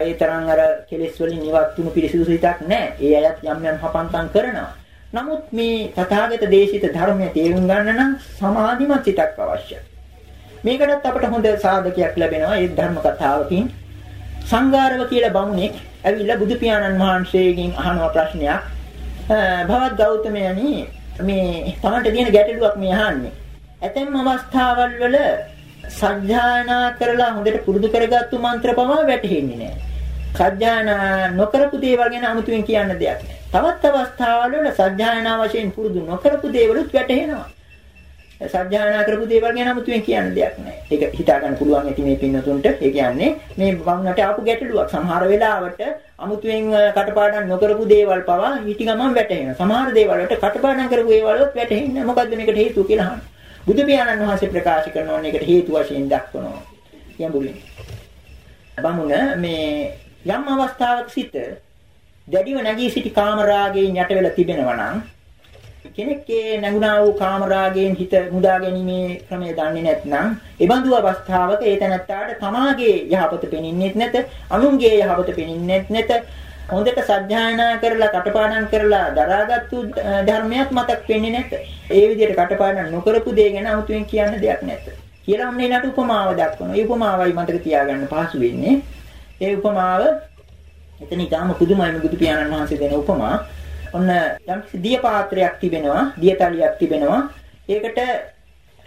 Speaker 2: ඒ තරම් අර කෙලෙස් වලින් ඉවත් වුණු පිරිසිදු හිතක් නැහැ. ඒ අයත් යම් යම් හපන්කම් කරනවා. නමුත් මේ තථාගත දේශිත ධර්මයේ තේරුම් ගන්න නම් සමාධිමත් හිතක් අවශ්‍යයි. මේකටත් අපට හොඳ සාධකයක් ලැබෙනවා ඒ ධර්ම කතාවකින්. සංගාරව කියලා බමුණෙක් ඇවිල්ලා බුදු පියාණන් වහන්සේගෙන් අහන ප්‍රශ්නයක් භවත් ගෞතමයනි මේ තමන්ට තියෙන ගැටලුවක් මේ අහන්නේ. ඇතැම් අවස්ථාවල් වල සත්‍යයනා කරලා හොඳට පුරුදු කරගත්තු මන්ත්‍ර පවා වැටහෙන්නේ නැහැ. සත්‍යයනා නොකරපු දේවල් ගැන අමුතුවෙන් කියන්න දෙයක් නැහැ. තවත් අවස්ථාවල් වල සත්‍යයනා වශයෙන් පුරුදු නොකරපු දේවලුත් වැටහෙනවා. සත්‍යයනා කරපු දේවල් ගැන අමුතුවෙන් කියන්න දෙයක් නැහැ. ඒක හිතා ගන්න පුළුවන් ඇති මේ පින්නතුන්ට. ඒ කියන්නේ මේ වුණට ආපු ගැටලුවක්. සමහර වෙලාවට අමුතුවෙන් කටපාඩම් නොකරපු දේවල් පවා හිටි ගමන් වැටහෙනවා. සමහර දේවල් වලට කටපාඩම් කරපු ඒවලුත් වැටහෙන්නේ නැහැ. මොකද්ද මේකට හේතුව කියලා අහනවා. බුදු පියාණන් වහන්සේ ප්‍රකාශ කරනවා මේකට හේතු වශයෙන් දක්වනවා. යම්බුලින්. බමුණ මේ යම් අවස්ථාවක සිට දැඩිව නැගී සිටි කාමරාගයෙන් යට වෙලා තිබෙනවා නම් කෙනෙක්ගේ නැගුණා වූ කාමරාගයෙන් හිත මුදා ගැනීමේ ක්‍රමය දන්නේ නැත්නම් ඒ බඳු අවස්ථාවක ඒ තැනත්තාට තමාගේ යහපත පෙනෙන්නේ නැත අනුන්ගේ යහපත පෙනෙන්නේ නැත හොඳට සත්‍යයනා කරලා කටපාඩම් කරලා දරාගත්තු ධර්මයක් මතක් වෙන්නේ නැත. ඒ විදිහට කටපාඩම් නොකරපු දේ ගැන අමුතුවෙන් කියන්න දෙයක් නැත. කියලා ඔන්න ඒකට උපමාව දක්වනවා. ඒ උපමාවයි මතක තියාගන්න පහසු වෙන්නේ. ඒ උපමාව එතන ඊටාම පුදුමයි බුදු පියාණන් වහන්සේ දෙන උපමා. ඔන්න යම් දිය පාත්‍රයක් තිබෙනවා, දියතලියක් තිබෙනවා. ඒකට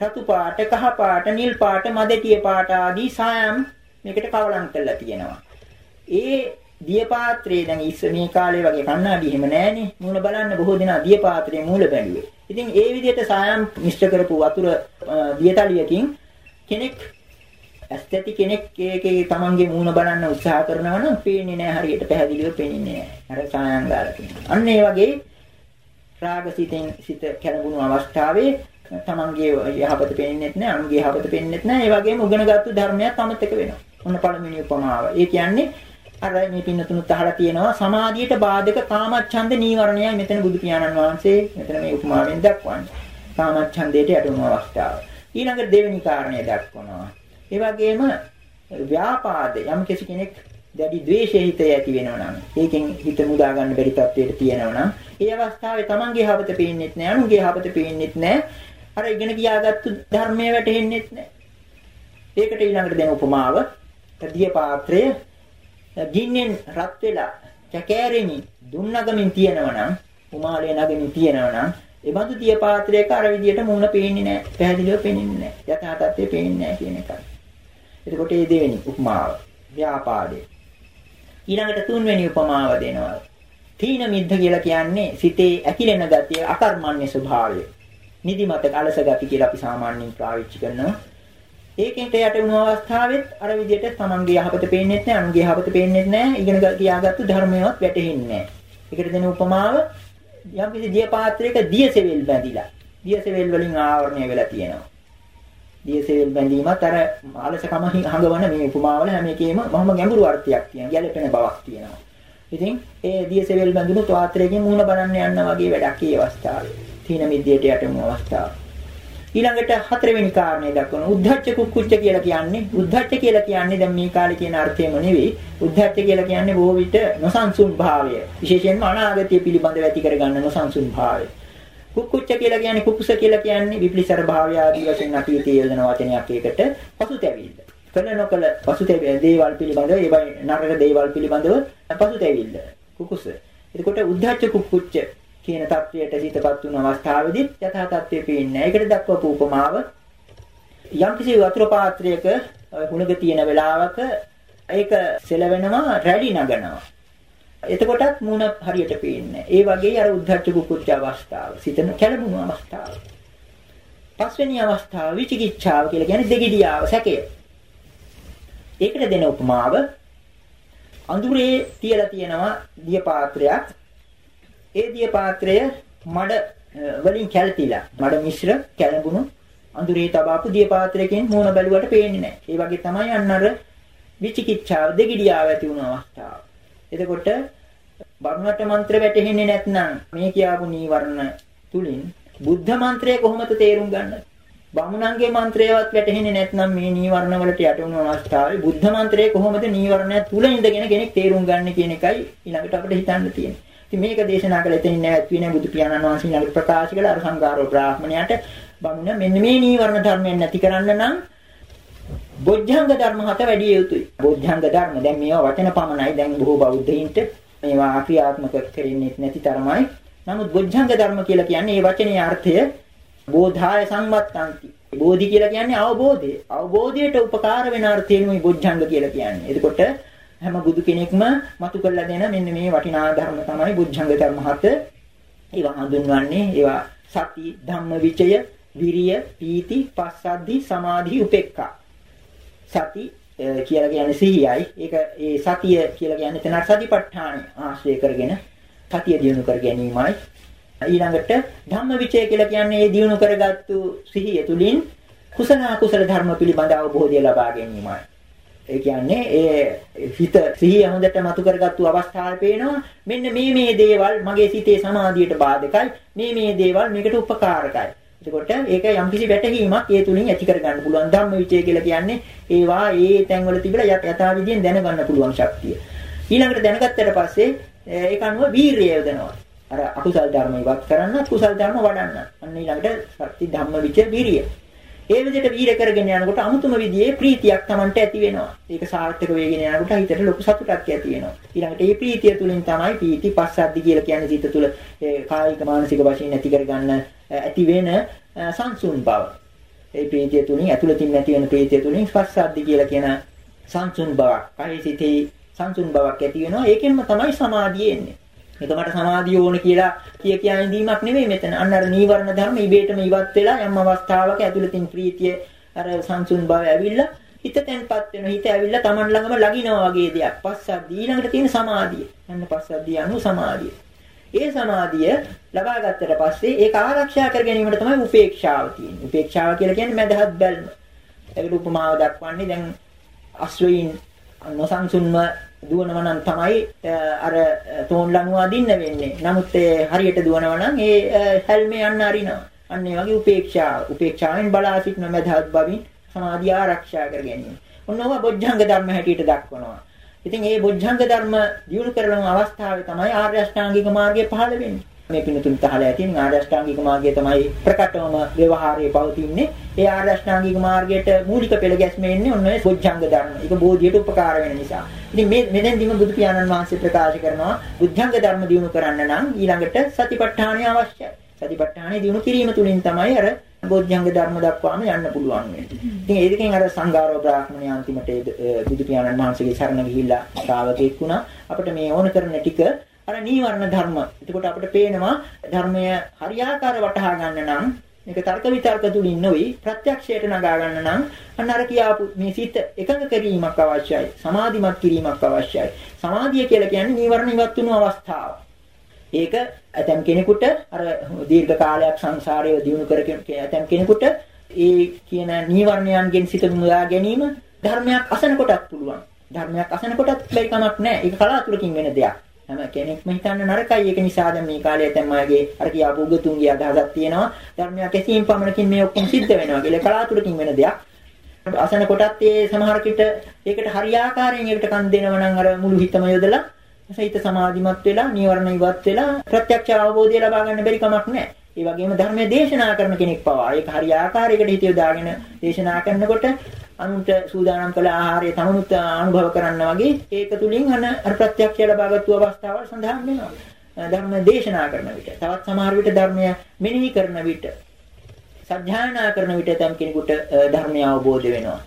Speaker 2: රතු පාට, කහ පාට, නිල් පාට, මදටිය පාට ආදී සායම් මේකට කවලම් කරලා තියෙනවා. ඒ දිය පාත්‍රයේ දැන් ඉස්ස මේ කාලේ වගේ කණ්ණාඩි එහෙම නැහනේ. මූණ බලන්න බොහෝ දෙනා දිය පාත්‍රයේ මූල බැලුවේ. ඉතින් ඒ විදිහට සායම් මිශ්‍ර කරපු වතුර දියතලියකින් කෙනෙක් ඇස්තැති කෙනෙක් ඒකේ තමන්ගේ මූණ බලන්න උත්සාහ කරනවා නම් පේන්නේ නැහැ හරියට පැහැදිලිව පේන්නේ නැහැ. අර සායංගාරකින්. අන්න ඒ වගේ රාගසිතෙන් සිත කැළඹුණු අවස්ථාවේ තමන්ගේ යහපත පේන්නේ නැහැ, අනුන්ගේ යහපත පේන්නේ නැහැ. ඒ වගේම උගෙනගත්තු ධර්මයක් අමතක වෙනවා. ඔන්න පළවෙනි උපමාව. ඒ කියන්නේ අර මේ පින්නතුනුත් අහලා තියෙනවා සමාධියට බාධක කාමච්ඡන්ද නීවරණයයි මෙතන බුදු පියාණන් වහන්සේ මෙතන මේ උපමාවෙන් දක්වන්නේ. කාමච්ඡන්දයට යටුණු අවස්ථාව. ඊළඟට දෙවෙනි කාරණය දක්වනවා. ඒ වගේම ව්‍යාපාද යම් කෙනෙක් දැඩි ද්වේෂය හිතේ ඇති වෙනවා නම් ඒකෙන් හිත මුදා ගන්න බැරි තත්ත්වයට තියෙනවා නම් ඒ අවස්ථාවේ Tamanගේ හවත පේන්නෙත් නෑ අනුන්ගේ හවත පේන්නෙත් නෑ අර ඉගෙන ගියාගත්තු ධර්මයේ වැටහෙන්නෙත් නෑ ඒකට ඊළඟට දෙන උපමාව දිය පාත්‍රය ගින්නෙන් රත් වෙලා චකෑරෙමි දුන්නගමින් තියෙනවා නම් උමාලේ නගමින් තියෙනවා නම් ඒ බඳු දිය පාත්‍රයක අර විදියට මූණ පේන්නේ නැහැ. පැහැදිලිව පේන්නේ නැහැ. යථා තත්ත්වය පේන්නේ නැහැ කියන එකයි. එතකොට මේ දෙවෙනි උපමාව ව්‍යාපාදේ. ඊළඟට තුන්වෙනි උපමාව දෙනවා. තීන මිද්ධ කියලා කියන්නේ සිතේ ඇකිලෙන ගතිය අකර්මණ්‍ය ස්වභාවය. නිදිමත අලස ගති කියලා අපි සාමාන්‍යයෙන් පාවිච්චි කරනවා. ඒකෙන්ට යට වුණු අවස්ථාවෙත් අර විදිහට තමන්ගේ යහපත පේන්නේ නැහැ, අනුන්ගේ යහපත පේන්නේ නැහැ, ඉගෙන ගියාගත්තු ධර්මයවත් වැටහෙන්නේ නැහැ. ඒකට දෙන උපමාව යම් කිසි දිය පාත්‍රයක දියසෙවිල් බැඳිලා. දියසෙවිල් වලින් ආවරණය වෙලා තියෙනවා. දියසෙවිල් බැඳීමත් අර අලසකම හඟවන මේ උපමාවල හැම එකේම බොහොම ගැඹුරු අර්ථයක් තියෙනවා. ගැළපෙන බවක් තියෙනවා. ඉතින් ඒ දියසෙවිල් බැඳුණු පාත්‍රයකින් මූණ බලන්න යන්න වගේ වැඩක් ඒ අවස්ථාවේ. තීන මිද්දේට යටමු අවස්ථාව. ඊළඟට හතරවෙනි කාරණේ දක්වන උද්ධච්ච කුක්කුච්ච කියලා කියන්නේ උද්ධච්ච කියලා කියන්නේ දැන් මේ කාලේ කියන අර්ථයම නෙවෙයි උද්ධච්ච කියලා කියන්නේ බොහෝ විට නොසන්සුන් භාවය විශේෂයෙන්ම අනාගතය පිළිබඳව ඇති කරගන්න නොසන්සුන් භාවය කුක්කුච්ච කියලා කියන්නේ කුකුස කියලා කියන්නේ විපලිසර භාවය ආදී වශයෙන් අපි තේරෙන වචනයක් ඒකට පසුතැවිල්ල කළ නොකළ පසුතැවිල්ල දේවල් පිළිබඳව ඒවයි නරක දේවල් පිළිබඳව පසුතැවිල්ල කුකුස එතකොට උද්ධච්ච කුක්කුච්ච කියන தත්වයට සිතපත් වුණු අවස්ථාවේදීත් යථා තත්ත්වය පේන්නේ නැහැ. ඒකට දක්වපු උපමාව යම්කිසි වතුර පාත්‍රයක හුණක තියෙන වෙලාවක ඒක සෙලවෙනවා රැලි නගනවා. එතකොටත් මුණ හරියට පේන්නේ ඒ වගේ අර උද්ධච්ච කුකුච්ච අවස්ථාව, සිතන කැළඹුණු අවස්ථාව. පස්වෙනි අවස්ථාව විචිකිච්ඡාව කියලා කියන්නේ දෙගිඩියාව, සැකය. ඒකට දෙන උපමාව අඳුරේ තියලා තියෙනවා දිය පාත්‍රයක් ඒ දිය පාත්‍රය මඩ වලින් කැළතිලා මඩ මිශ්‍ර කැළඹුණු අඳුරේ තබාපු දිය පාත්‍රයකින් මූණ බැලුවට පේන්නේ නැහැ. ඒ වගේ තමයි අන්න අර විචිකිච්ඡාව දෙගිඩියාව ඇති වුණු අවස්ථාව. එතකොට බණුවට මන්ත්‍ර වැටෙන්නේ නැත්නම් මේ කියාපු නීවරණ තුලින් බුද්ධ මන්ත්‍රය කොහොමද තේරුම් ගන්නද? බමුණන්ගේ මන්ත්‍රයවත් වැටහෙන්නේ නැත්නම් මේ නීවරණ වලට යට වුණු අවස්ථාවේ බුද්ධ මන්ත්‍රය කොහොමද නීවරණය තුල ඉඳගෙන කෙනෙක් තේරුම් ගන්න කියන එකයි ඊළඟට අපිට හිතන්න තියෙන්නේ. ඉතින් මේක දේශනා කළ එතනින් නැවැත්වී නැහැ බුදු පියාණන් වහන්සේ ළඟට ප්‍රකාශ කළ අර සංඝාරෝ බ්‍රාහ්මණයාට බමුණ මෙන්න මේ නීවරණ ධර්මයන් නැති කරන්න නම් බොජ්ජංග ධර්ම හත වැඩි යුතුයි. බොජ්ජංග ධර්ම දැන් මේවා වචන පමණයි දැන් බොහෝ බෞද්ධයින්ට මේවා ක්‍රියාත්මක කරන්නේ නැති තරමයි. නමුත් බොජ්ජංග ධර්ම කියලා කියන්නේ මේ වචනේ අර්ථය බෝධාය සම්මත්තන්ති. බෝධි කියලා කියන්නේ අවබෝධය. අවබෝධයට උපකාර වෙන අර්ථයෙන්මයි බොජ්ජංග කියලා කියන්නේ. එතකොට හැම බුදු කෙනෙක්ම මතු කරලා දෙන මෙන්න මේ වටිනා ධර්ම තමයි බුද්ධංග ධර්ම හත. ඒවා හඳුන්වන්නේ ඒවා සති, ධම්ම විචය, විරිය, පීති, පස්සද්ධි, සමාධි, උපේක්ඛා. සති කියලා කියන්නේ සිහියයි. ඒක ඒ සතිය කියලා කියන්නේ තන සතිපට්ඨාන ආශ්‍රය කරගෙන සතිය දිනු කර ගැනීමයි. ඊළඟට ධම්ම විචය කියලා කියන්නේ ඒ දිනු කරගත්තු සිහිය තුලින් කුසල අකුසල ධර්ම පිළිබඳ අවබෝධය ලබා ගැනීමයි. ඒ කියන්නේ ඒ හිත සිහිය හොඳට මතු කරගත්තු අවස්ථාවේ පේනවා මෙන්න මේ මේ දේවල් මගේ සිතේ සමාධියට බාධකයි මේ මේ දේවල් මේකට උපකාරකයි එතකොට ඒක යම්කිසි වැටහීමක් ඒ තුලින් ඇති කරගන්න පුළුවන්. ධම්ම විචය කියලා කියන්නේ ඒවා ඒ තැන්වල තිබිලා යථා විදියෙන් දැනගන්න පුළුවන් ශක්තිය. ඊළඟට දැනගත්තට පස්සේ ඒක අනුව වීරිය යොදනවා. අර අකුසල් ධර්ම ඉවත් කරන්න කුසල් ධර්ම වඩන්න. අන්න ඊළඟට සත්‍ය ධම්ම විචය වීරිය. ඒ විදිහට වීර කරගෙන යනකොට අමුතුම විදිහේ ප්‍රීතියක් Tamanට ඇති වෙනවා. ඒක සාර්ථක වෙගෙන යනකොට හිතට ලොකු සතුටක් ඇති වෙනවා. ඊළඟට මේ ප්‍රීතිය තුලින් තමයි පීති පස්සද්ධි කියලා කියන්නේ සිත තුළ කායික මානසික වශයෙන් ඇති කරගන්න ඇති වෙන සංසුන් බව. ඒ ප්‍රීතිය තුලින් ඇතුළතින් නැති වෙන ප්‍රීතිය තුලින් පස්සද්ධි කියලා කියන සංසුන් බවක්, කායි සිතේ සංසුන් බවක් ඇති වෙනවා. ඒකෙන්ම තමයි සමාධිය එන්නේ. මේක මට සමාධිය ඕන කියලා කිය කියා ඉඳීමක් නෙමෙයි මෙතන. අන්න අර නීවරණ ධර්ම ඉබේටම ඉවත් වෙලා යම් අවස්ථාවක ඇතුළතින් ප්‍රීතිය අර සංසුන් බව ඇවිල්ලා හිත තැන්පත් වෙනවා. හිත ඇවිල්ලා Taman ළඟම ලගිනවා වගේ දෙයක්. පස්සද්ධිය ඊළඟට තියෙන සමාධිය. අන්න පස්සද්ධිය අනු සමාධිය. ඒ සමාධිය ලබා ගත්තට පස්සේ ඒක ආරක්ෂා කර ගැනීමට තමයි උපේක්ෂාව තියෙන්නේ. උපේක්ෂාව කියලා කියන්නේ මදහත් බැල්ම. ඒකට උපමාව දක්වන්නේ දැන් අස්වැයින් නොසන්සුන්ව දුවනවා නම් තමයි අර තෝන් ලණුව අදින්න වෙන්නේ. නමුත් ඒ හරියට දුවනවා නම් ඒ හැල්මේ යන්න අරිනවා. අන්න ඒ වගේ උපේක්ෂාව. උපේක්ෂාවෙන් බලා සිටින මදහත් බවින් සමාධිය ආරක්ෂා කර ගැනීම. ඔන්නෝව බොජ්ජංග ධර්ම හැටියට දක්වනවා. ඉතින් මේ බොජ්ජංග ධර්ම දියුණු කරන අවස්ථාවේ තමයි ආර්ය අෂ්ටාංගික මාර්ගය පහළ වෙන්නේ. මේ පිනතුන් තහල ඇතින් ආර්ය අෂ්ටාංගික මාර්ගය තමයි ප්‍රකටවම ව්‍යවහාරයේ පවතින්නේ. ඒ ආර්ය අෂ්ටාංගික මාර්ගයට මූලික පෙළ ගැස්ම එන්නේ ඔන්න ඔය බොජ්ජංග ධර්ම. ඒක බෝධියට උපකාර වෙන නිසා. ඉතින් මේ මෙතෙන්දීම බුදු පියාණන් වහන්සේ ප්‍රකාශ කරනවා බුද්ධංග ධර්ම දියුණු කරන්න නම් ඊළඟට සතිපට්ඨානය අවශ්‍යයි. සතිපට්ඨානෙ දිනු කිරීම තුලින් තමයි අර බෝධ්‍යංග ධර්ම දක්වාම යන්න පුළුවන් වෙන්නේ. ඉතින් ඒකෙන් අර සංඝාරෝ බ්‍රාහ්මණය අන්තිමට බුදු පියාණන් වහන්සේගේ සරණ ගිහිල්ලා ශ්‍රාවකෙක් වුණා. අපිට මේ ඕන කරන ටික අර නීවරණ ධර්ම. එතකොට අපිට පේනවා ධර්මය හරියාකාර වටහා ගන්න නම් මේක තර්ක විතර්ක තුලින් නොවි ප්‍රත්‍යක්ෂයට නගා ගන්න නම් අන්න අර කියාපු මේ සිත එකඟ කිරීමක් අවශ්‍යයි. සමාධිමත් කිරීමක් අවශ්‍යයි. සමාධිය කියලා කියන්නේ නීවරණ ඉවත් වුණු අවස්ථාව. ඒක ඇතම් කෙනෙකුට අර දීර්ඝ කාලයක් සංසාරයේ දිනු කරගෙන ඇතම් කෙනෙකුට ඒ කියන නීවරණයන්ගෙන් සිත මුදා ගැනීම ධර්මයක් අසන කොටත් පුළුවන්. ධර්මයක් අසන කොටත් බැරි කමක් නැහැ. ඒක කලාතුරකින් වෙන දෙයක්. හැම කෙනෙක්ම හිතන්න නරකයි. ඒක නිසා දැන් මේ කාලේ ඇතම් අයගේ අර කියාපු උගතුන්ගේ අදහසක් තියෙනවා. ධර්මයක් ඇසීම පමණකින් මේ ඔක්කොම සිද්ධ වෙනවා කියලා කලාතුරකින් වෙන දෙයක්. අසන කොටත් ඒ සමහර කිට ඒකට හරියාකාරයෙන් ඒකට කන් දෙනව නම් අර මුළු හිතම යොදලා හිත සමාධිමත් වෙලා නීවරණ ඉවත් වෙලා ප්‍රත්‍යක්ෂ අවබෝධය ලබා ගන්න බැරි කමක් නැහැ. ඒ වගේම ධර්මයේ දේශනා කරන කෙනෙක් පවා ඒක හරි ආකාරයකට හිත යොදාගෙන දේශනා කරනකොට අනුන්ට සූදානම් කළ ආහාරය තමනුත් අනුභව කරන්න වගේ ඒක තුලින් අන අර ප්‍රත්‍යක්ෂය ලබාගත්තු අවස්ථාවල් සඳහන් වෙනවා. ධර්ම දේශනා කරන විට තවත් සමහර විට ධර්මය මෙනෙහි කරන විට සත්‍යයනා කරන විට තම කෙනෙකුට ධර්මය අවබෝධ වෙනවා.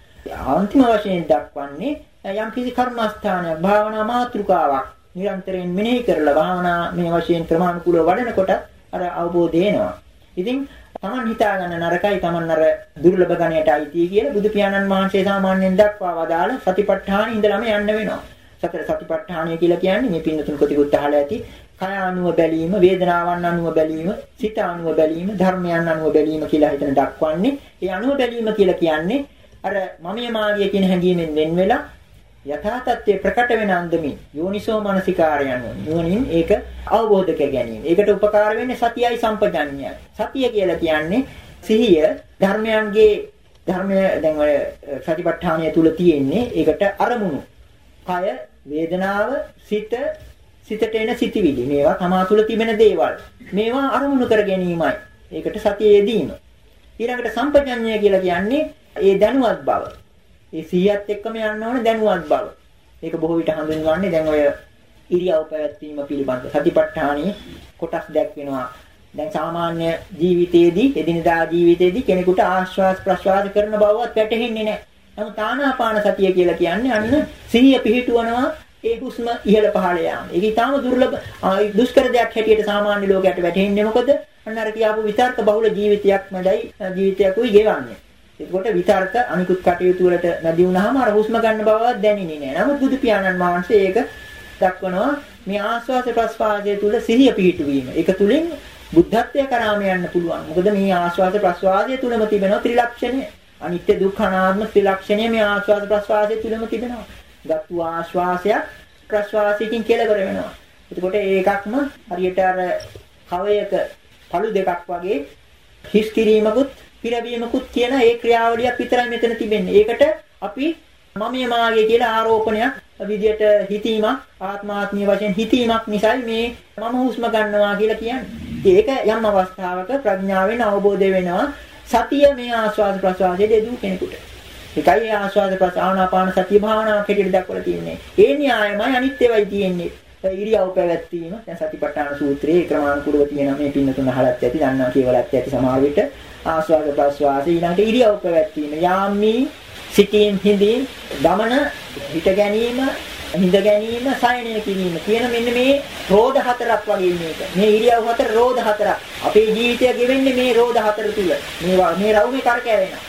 Speaker 2: අන්තිම වශයෙන් දක්වන්නේ යම් කිසි කර්මස්ථානයක් භාවනා මාතෘකාවක් නිරන්තරයෙන් මෙනෙහි කරලා භාවනා මේ වශයෙන් ක්‍රමානුකූලව වඩනකොට අර අවබෝධය එනවා. ඉතින් Taman හිතා ගන්න නරකයි Taman අර දුර්ලභ ගණයට අයිති කියලා බුදු පියාණන් වහන්සේ සාමාන්‍යයෙන් දක්වා වදාළ සතිපට්ඨාන ඉඳලම යන්න වෙනවා. සතර සතිපට්ඨානය කියලා කියන්නේ මේ පින්නතුන් කොටිකුත් අහලා ඇති කය අනුව බැලීම, වේදනාවන් අනුව බැලීම, සිත අනුව බැලීම, ධර්මයන් අනුව බැලීම කියලා හිතන දක්වන්නේ. ඒ අනුව බැලීම කියලා කියන්නේ අර මමිය මාගිය කියන හැඟීමෙන් වෙන් වෙලා යථා තත්ත්වයේ ප්‍රකට වෙන අන්දමින් යෝනිසෝ මනසිකාරයන් නුවණින් ඒක අවබෝධ කර ගැනීම. ඒකට උපකාර වෙන්නේ සතියයි සම්පජඤ්ඤයයි. සතිය කියලා කියන්නේ සිහිය ධර්මයන්ගේ ධර්මය දැන් ඔය සතිපට්ඨානය තුල තියෙන්නේ ඒකට අරමුණු. කය, වේදනාව, සිත, සිතට එන සිතිවිලි. මේවා තමා තුල තිබෙන දේවල්. මේවා අරමුණු කර ගැනීමයි. ඒකට සතිය යෙදීම. ඊළඟට සම්පජඤ්ඤය කියලා කියන්නේ ඒ දැනුවත් බව. ඒ 100ත් එක්කම යන්න ඕනේ දැනුවත් බව. ඒක බොහෝ විට හඳුන්වන්නේ දැන් ඔය ඉරියව් පැවැත්වීම පිළිබඳ සතිපට්ඨානයේ කොටස් දැක්වෙනවා. දැන් සාමාන්‍ය ජීවිතයේදී එදිනදා ජීවිතයේදී කෙනෙකුට ආශ්වාස ප්‍රශ්වාස කරන බවවත් වැටහෙන්නේ නැහැ. නමුත් ආනාපාන සතිය කියලා කියන්නේ අන්න සිහිය පිහිටුවනවා ඒ හුස්ම ඉහළ පහළ යාම. ඒක ඊටාම දුර්ලභ දුෂ්කර දෙයක් හැටියට සාමාන්‍ය ලෝකයට වැටහෙන්නේ මොකද? අන්න අර කියාපු විතර්ක බහුල ජීවිතයක් මැදයි ජීවිතයක් උයි ගෙවන්නේ. එතකොට විතර්ක අනිකුත් කටයුතු වලට නැති වුනහම අර හුස්ම ගන්න බවවත් දැනෙන්නේ නැහැ. නමුත් බුදු පියාණන් වහන්සේ ඒක දක්වනවා මේ ආස්වාස ප්‍රස්වාසය තුල සිහිය පිහිටුවීම. ඒක තුලින් බුද්ධත්වයට කරාම යන්න පුළුවන්. මොකද මේ ආස්වාස ප්‍රස්වාසය තුලම තිබෙන ත්‍රිලක්ෂණය. අනිත්‍ය දුක්ඛ අනාත්ම ත්‍රිලක්ෂණය මේ ආස්වාස ප්‍රස්වාසය තුලම තිබෙනවා. ගත්තු ආශ්වාසයක් ප්‍රශ්වාසයකින් කෙලවර වෙනවා. එතකොට ඒකක්ම හරියට අර කවයක පළු දෙකක් වගේ හිස් කිරීමකුත් පිරවීමකුත් කියන ඒ ක්‍රියාවලියක් විතරයි මෙතන තිබෙන්නේ. ඒකට අපි මමිය මාගේ කියලා ආරෝපණයක් විදියට හිතීමක් ආත්මාත්මීය වශයෙන් හිතීමක් නිසායි මේ මම හුස්ම ගන්නවා කියලා කියන්නේ. ඒක යම් අවස්ථාවක ප්‍රඥාවෙන් අවබෝධ වෙනවා සතිය මේ ආස්වාද ප්‍රසවාසයේ දෙදු කෙනෙකුට. ඒකයි ආස්වාද ප්‍රසආනාපාන සතිය භාවනාවක් හැටියට දක්වලා තියෙන්නේ. ඒ න්‍යායමයි අනිත් ඒවායි තියෙන්නේ. ඉරියව් පැවැත්වීම දැන් සතිපට්ඨාන සූත්‍රයේ ක්‍රමානුකූලව තියෙන මේ පින්නතුන අහලත් ඇති දන්නවා කියවලත් ඇති සමහර විට ආස්වාද ප්‍රස්වාස ඊළඟට ඉරියව් පැවැත්වීම යාමී සිටින් හිඳින් දමන හිත ගැනීම හිඳ ගැනීම සයනය කිරීම කියන මෙන්න මේ රෝධ හතරක් වගේ මේක. මේ ඉරියව් හතර රෝධ හතරක්. අපේ ජීවිතය ගෙවෙන්නේ මේ රෝධ හතර තුල. මේවා මේ රවුමේ කරකැවෙනවා.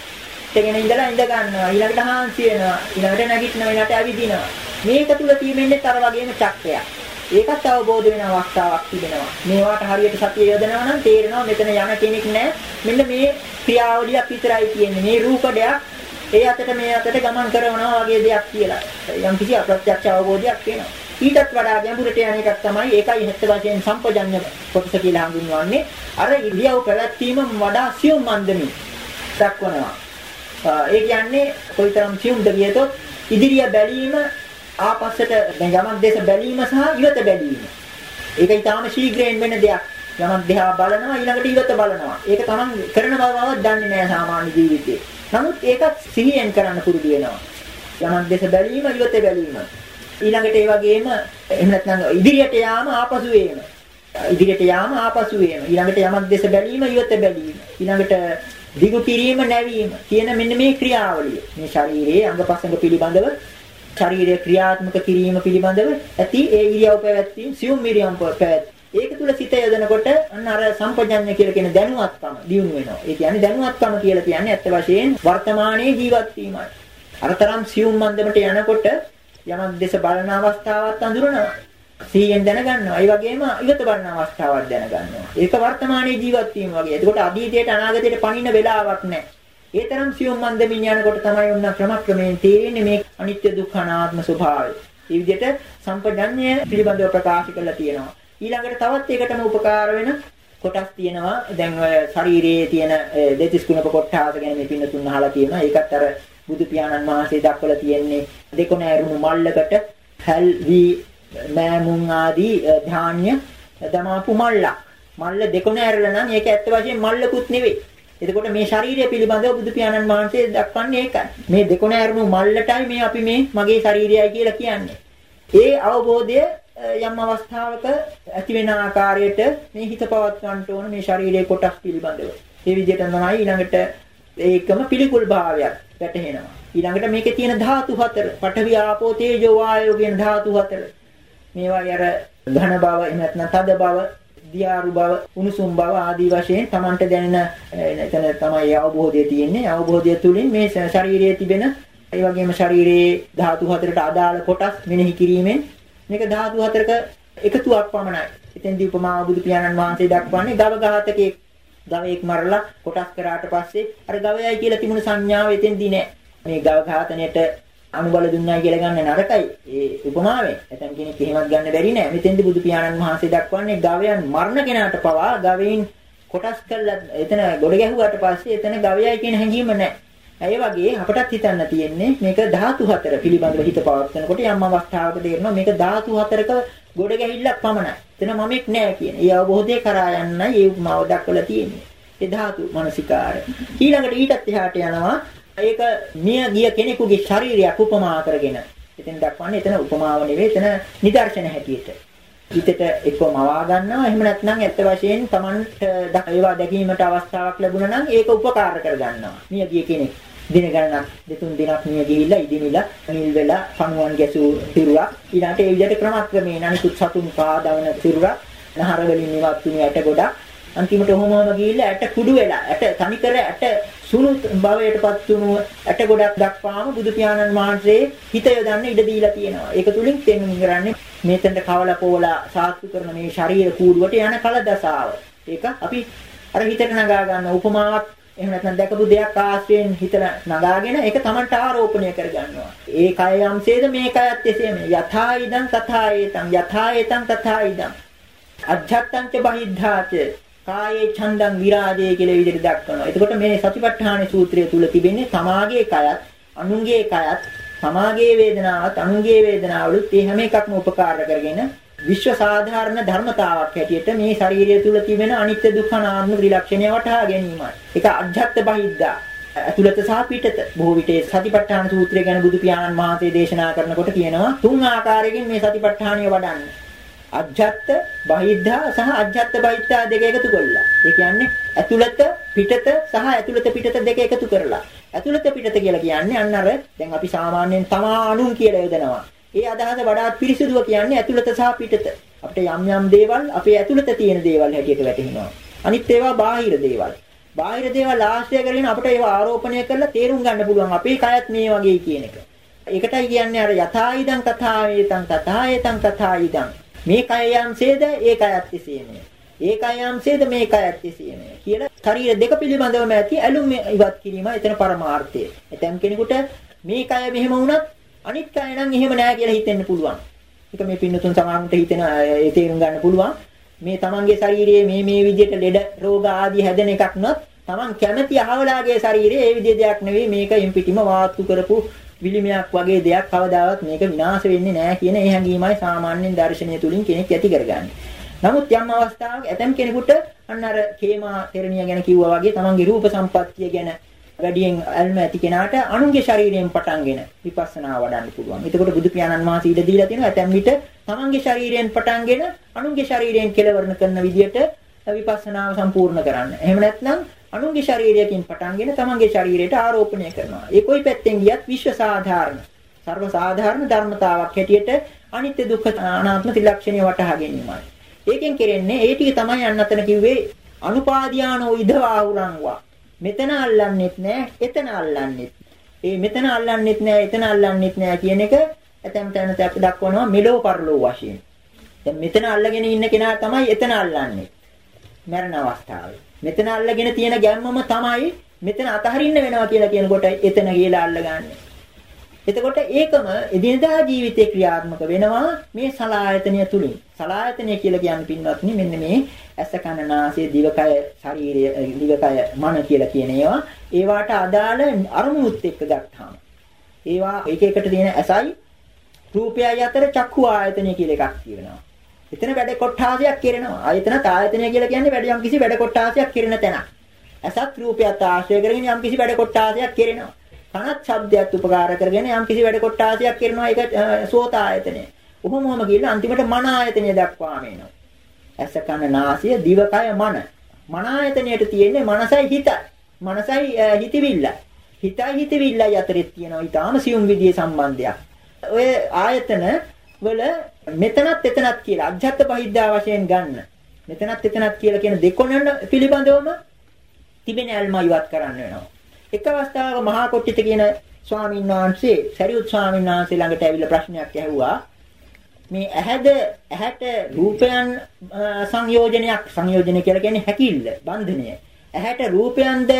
Speaker 2: ඉඳගෙන ඉඳලා ඉඳ ගන්නවා. ඊළඟට හාන්සි වෙනවා. ඊළඟට නැගිටිනවා. ඊළඟට ඇවිදිනවා. මේක තුල තියෙන්නේ තර වගේම චක්‍රයක්. ඒකත් අවබෝධ වෙන අවස්ථාවක් තිබෙනවා. මේවාට හරියට සතිය යොදනවා නම් තේරෙනවා මෙතන යන කෙනෙක් නැහැ. මෙන්න මේ ක්‍රියාවලියක් විතරයි තියෙන්නේ. මේ රූපඩයක් ඒ අතට මේ අතට ගමන් කරනවා වගේ දෙයක් කියලා. යම් කිසි අප්‍රත්‍යක්ෂ අවබෝධයක් වෙනවා. ඊටත් වඩා ගැඹුරට යන එකක් තමයි ඒකයි හෙත් වශයෙන් සම්පජඤ්ඤ කොටස කියලා හඳුන්වන්නේ. අර ඉරියව් පැවැත්වීම වඩා සියුම් මන්දමින් දක්වනවා. ඒ කියන්නේ කොයිතරම් සියුම්ද කියතොත් ඉදිරිය බැලීම ආපස්සට දැන් යමක් දේශ බැලීම සහ ඉවත බැලීම. ඒක ඊටාම ශීඝ්‍රයෙන් වෙන දෙයක්. යමක් දිහා බලනවා ඊළඟට ඉවත බලනවා. ඒක තමන් කරන බවවත් දන්නේ නැහැ සාමාන්‍ය ජීවිතේ. නමුත් ඒකත් සිහියෙන් කරන්න පුරුදු වෙනවා. යමක් දේශ බැලීම ඉවත බැලීම. ඊළඟට ඒ වගේම එහෙම නැත්නම් ඉදිරියට යාම ආපසු වේම. ඉදිරියට යාම ආපසු වීම ඊළඟට යමක් දෙස බැලීම ඉවත බැලීම ඊළඟට දිගු කිරීම නැවීම කියන මෙන්න මේ ක්‍රියාවලිය මේ ශරීරයේ අංගපසංග පිළිබඳව ශරීරය ක්‍රියාත්මක කිරීම පිළිබඳව ඇති ඒ ඉරියව් පැවැත්වීම සියුම් ඉරියව් පැවැත් ඒක තුල සිත යොදනකොට අන්න අර සම්පජඤ්ඤ කියලා කියන දැනුවත්කම දියුණු වෙනවා. ඒ කියන්නේ දැනුවත්කම කියලා කියන්නේ ඇත්ත වශයෙන් වර්තමානයේ ජීවත් වීමයි. අරතරම් සියුම් මන්දමට යනකොට යමක් දේශ බලන අවස්ථාවත් අඳුරනවා. සිහියෙන් දැනගන්නවා. ඒ වගේම ඉවත බලන අවස්ථාවක් දැනගන්නවා. ඒක වර්තමානයේ ජීවත් වීම වගේ. එතකොට අතීතයට අනාගතයට පණින වෙලාවක් නැහැ. ඒ තරම් සියුම් මන්දමින් යනකොට තමයි ඔන්න ක්‍රමක්‍රමයෙන් තේරෙන්නේ මේ අනිත්‍ය දුක්ඛ අනාත්ම ස්වභාවය. මේ විදිහට සම්පජඤ්ඤය පිළිබඳව ප්‍රකාශ කරලා තියෙනවා. ඊළඟට තවත් ඒකටම උපකාර වෙන කොටස් තියෙනවා. දැන් ඔය ශරීරයේ තියෙන දෙතිස් කුණප කොටස ගැන මේ පින්නතුන් අහලා තියෙනවා. ඒකත් අර බුදු පියාණන් වහන්සේ දක්වලා තියෙන්නේ දෙකොණෑරුණු මල්ලකට හැල් වී මෑමුන් ආදී ධාන්‍ය දමාපු මල්ලක්. මල්ල දෙකොණෑරලා නම් ඒක ඇත්ත වශයෙන් මල්ලකුත් නෙවෙයි. එතකොට මේ ශරීරය පිළිබඳව බුදු පියාණන් වහන්සේ දක්වන්නේ ඒකයි. මේ දෙකොණෑරුණු මල්ලටයි මේ අපි මේ මගේ ශරීරයයි කියලා කියන්නේ. ඒ අවබෝධය යම් අවස්ථාවක ඇති වෙන ආකාරයට මේ හිත පවත්වන්නට ඕන මේ ශරීරයේ කොටස් පිළිබඳව. ඒ විදිහට තමයි ඊළඟට ඒකම පිළිකුල් භාවයක් වැටහෙනවා. ඊළඟට මේකේ තියෙන ධාතු හතර, පඨවි ආපෝ තේජෝ වායෝ කියන ධාතු හතර. මේවා අර ඝන බව, එහෙම නැත්නම් තද බව, දියාරු බව, උණුසුම් බව ආදී වශයෙන් Tamanට දැනෙන එතන තමයි අවබෝධය තියෙන්නේ. අවබෝධය තුලින් මේ ශරීරයේ තිබෙන ඒ වගේම ශරීරයේ ධාතු හතරට අදාළ කොටස් මෙනෙහි කිරීමෙන් මේක ධාතු හතරක එකතුවක් පමණයි. එතෙන්දී උපමා බුදු පියාණන් වහන්සේ දක්වන්නේ ගව ඝාතකයේ ගවයෙක් මරලා කොටස් කරාට පස්සේ අර ගවයයි කියලා තිබුණු සංඥාව එතෙන්දී නෑ. මේ ගව ඝාතනයට අනුබල දුන්නා කියලා ගන්න නරකයි. ඒ උපමාවෙන්. ඇතම් කෙනෙක් එහෙමත් ගන්න බැරි නෑ. මෙතෙන්දී බුදු පියාණන් වහන්සේ දක්වන්නේ ගවයන් මරණ කෙනාට පවා ගවයින් කොටස් කරලා එතන ගොඩ ගැහුවාට පස්සේ එතන ගවයයි කියන හැඟීම නෑ. ඒ වගේ අපටත් හිතන්න තියෙන්නේ මේක ධාතු හතර පිළිබඳව හිත පවත්වනකොට යම් අවස්ථාවක තේරෙනවා මේක ධාතු හතරක ගොඩ ගැහිල්ලක් පමණයි. එතන මමෙක් නෑ කියන. ඒ අවබෝධය කරා යන්නයි ඒ උපමාව දක්වලා තියෙන්නේ. ඒ ධාතු මනසිකාරය. ඊළඟට ඊටත් එහාට යනවා ඒක මිය ගිය කෙනෙකුගේ ශරීරයක් උපමා කරගෙන. එතෙන් දක්වන්නේ එතන උපමාව නෙවෙයි එතන නිදර්ශන හැටියට. හිතට එක්ක මවා ගන්නවා එහෙම නැත්නම් ඇත්ත වශයෙන් Tamanට ඒවා දැකීමට අවස්ථාවක් ලැබුණා නම් ඒක උපකාර කර ගන්නවා. මිය ගිය කෙනෙක් දින ගණනක් දෙතුන් දිනක් මිය ගිහිල්ලා ඉදිමිලා නිල් වෙලා පණුවන් ගැසූ සිරුරක් ඊළඟට ඒ විදිහට ක්‍රමක්‍රමයෙන් අනිකුත් සතුන් පාදවන සිරුරක් නහර වලින් ඉවත් වුණු ඇට ගොඩක් අන්තිමට ඔහොමම ගිහිල්ලා ඇට කුඩු වෙලා ඇට තනිකර ඇට සුණු භවයටපත් වුණු ඇට ගොඩක් දක්වාම බුදු පියාණන් වහන්සේ හිත යොදන්න ඉඩ දීලා තියෙනවා. ඒක තුලින් තේරුම් ගන්නේ මේතෙන්ට කවල පොවලා සාත්තු කරන මේ ශරීර කූඩුවට යන කල දසාව. ඒක අපි අර හිතට නගා ගන්න උපමාවක් එහෙම නැත්නම් දැකපු දෙයක් ආශ්‍රයෙන් හිතලා නගාගෙන ඒක Tamanට ආරෝපණය කරගන්නවා. ඒ කය යම්සේද මේ කයත් එසේම. යථා ඉදං තථා ඒතං යථා ඒතං තථා ඉදං. අධ්‍යත්තං ච බහිද්ධාච කායේ ඡන්දං විරාජේ කියලා විදිහට දක්වනවා. එතකොට මේ සතිපට්ඨාන සූත්‍රය තුල තිබෙන්නේ තමාගේ කයත් අනුන්ගේ කයත් තමාගේ වේදනාවත් අනුන්ගේ වේදනාවලුත් මේ හැම එකක්ම උපකාර කරගෙන විශ්ව සාධාරණ ධර්මතාවක් හැටියට මේ ශරීරය තුල තිබෙන අනිත්‍ය දුක්ඛ නාම ත්‍රිලක්ෂණය වටහා ගැනීමයි. ඒක අධ්‍යාත්ම බහිද්දා ඇතුළත සහ පිටත බොහෝ විට සතිපට්ඨාන සූත්‍රය ගැන බුදු පියාණන් වහන්සේ දේශනා කරනකොට කියනවා තුන් ආකාරයකින් මේ සතිපට්ඨානිය වඩන්න. අධ්‍යාත්ත බහිද්දා සහ අධ්‍යාත්ත බහිද්දා දෙක එකතු කළා. ඒ කියන්නේ ඇතුළත පිටත සහ ඇතුළත පිටත දෙක එකතු කරලා. ඇතුළත පිටත කියලා කියන්නේ අන්න අර දැන් අපි සාමාන්‍යයෙන් තමා අනුන් කියලා යොදනවා. ඒ අදහස වඩාත් පිරිසිදුව කියන්නේ ඇතුළත සහ පිටත. අපිට යම් යම් දේවල් අපේ ඇතුළත තියෙන දේවල් හැටියට වැටහෙනවා. අනිත් ඒවා බාහිර දේවල්. බාහිර දේවල් ආශ්‍රය කරගෙන අපිට ඒවා ආරෝපණය කරලා තේරුම් ගන්න පුළුවන් අපේ කයත් මේ වගේ කියන එක. ඒකටයි කියන්නේ අර යථායිදං තථායේතං තථායේතං තථායිදං. මේ කය යම්සේද ඒ කයත් එසේමය. ඒ කය යම්සේද මේ කයත් එසේමය කියලා ශරීර දෙක පිළිබඳවම ඇති ඇලුම් ඉවත් කිරීම එතන පරමාර්ථය. එතෙන් කෙනෙකුට මේ කය මෙහෙම වුණත් අනිත් අය නම් එහෙම නෑ කියලා හිතෙන්න පුළුවන්. ඒක මේ පින්නතුන් සමාන්ට හිතෙන ඒ තේරුම් ගන්න පුළුවන්. මේ තමන්ගේ ශරීරයේ මේ මේ විදිහට ලෙඩ රෝග ආදී හැදෙන එකක් නොත් තමන් කැමැති අහවලාගේ ශරීරයේ ඒ විදිහ දෙයක් නෙවෙයි මේක ඉම්පිටිම වාත්තු කරපු විලිමයක් වගේ දෙයක් කවදාවත් මේක විනාශ වෙන්නේ නැහැ කියන ඒ හැඟීමයි සාමාන්‍යයෙන් දර්ශනය තුලින් කෙනෙක් ඇති කරගන්නේ. නමුත් යම් අවස්ථාවක ඇතම් කෙනෙකුට අන්න අර කේමා තෙරණිය ගැන කිව්වා වගේ තමන්ගේ රූප සම්පත්තිය ගැන වැඩියෙන් ඇල්ම ඇති කෙනාට අනුන්ගේ ශරීරයෙන් පටන්ගෙන විපස්සනා වඩන්න පුළුවන්. එතකොට බුදු පියාණන් වහන්සේ ඉඩ දීලා තියෙනවා ඇතැම් විට තමන්ගේ ශරීරයෙන් පටන්ගෙන අනුන්ගේ ශරීරයෙන් කෙලවරණ කරන විදියට විපස්සනාව සම්පූර්ණ කරන්න. එහෙම නැත්නම් අනුන්ගේ ශරීරයකින් පටන්ගෙන තමන්ගේ ශරීරයට ආරෝපණය කරනවා. ඒ කොයි පැත්තෙන් ගියත් විශ්ව සාධාරණ, සර්ව සාධාරණ ධර්මතාවක් හැටියට අනිත්‍ය දුක්ඛ අනාත්ම ත්‍රිලක්ෂණය වටහා ගැනීමයි. ඒකෙන් කෙරෙන්නේ ඒ ටික තමයි අන්නතන කිව්වේ අනුපාදියානෝ ඉදවාහුරංවා. මෙතන අල්ලන්නෙත් නෑ, එතන අල්ලන්නෙත්. ඒ මෙතන අල්ලන්නෙත් නෑ, එතන අල්ලන්නෙත් නෑ කියන එක ඇතැම් තැනට අපි දක්වනවා මෙලෝ පරලෝ වශයෙන්. දැන් මෙතන අල්ලගෙන ඉන්න කෙනා තමයි එතන අල්ලන්නේ. මරණ අවස්ථාවේ. මෙතන අල්ලගෙන තියෙන ගැම්මම තමයි මෙතන අතහරින්න වෙනවා කියලා කියනකොට එතන කියලා අල්ලගන්නේ. එතකොට ඒකම එදිනදා ජීවිතේ ක්‍රියාත්මක වෙනවා මේ සලායතනය තුලින්. සලායතනය කියලා කියන්නේ පින්වත්නි මෙන්න මේ ඇස කන නාසය දිවකය ශරීරය දිවකය මන කියලා කියන ඒවා ඒවාට අදාළ අරමුණුත් එක්ක ගත්තාම ඒවා එක එකට තියෙන ඇසයි රූපයයි අතර චක්කු ආයතනය කියලා එකක් තියෙනවා. එතන වැඩ කොටාසයක් කරනවා. ආයතන ආයතනය කියලා කියන්නේ වැඩ යම් කිසි වැඩ කොටාසයක් කරන තැනක්. ඇසත් රූපයත් ආශ්‍රය කරගෙන යම් කිසි වැඩ කොටාසයක් කරනවා. කනත් ශබ්දයක් උපකාර කරගෙන යම් කිසි වැඩ කොටාසයක් කරනවා ඒක සෝත ආයතනය. උහුම උහුම ගිහිල්ලා අන්තිමට මන ආයතනය දක්වාම එනවා. ඇස කන නාසය දිවකය මන. මන ආයතනයට තියෙන්නේ මනසයි හිතයි. මනසයි හිතවිල්ල. හිතයි හිතවිල්ලයි අතරේ තියෙනවා ඊටාම සියුම් විදියේ සම්බන්ධයක්. ඔය ආයතන වල මෙතනත් එතනත් කියලා අධ්‍යාත්ම බහිද්දා වශයෙන් ගන්න. මෙතනත් එතනත් කියලා කියන දෙකොණන පිළිබඳවම තිබෙන ඇල්ම ඉවත් කරන්න වෙනවා. එක අවස්ථාවක මහා කොට්ටිත කියන ස්වාමීන් වහන්සේ සරියුත් ස්වාමීන් වහන්සේ ළඟට ඇවිල්ලා ප්‍රශ්නයක් ඇහුවා. මේ ඇහැද ඇහැට රූපයන් සංයෝජනයක් සංයෝජනය කියලා කියන්නේ හැකිල්ල බන්ධනය. ඇහැට රූපයන්ද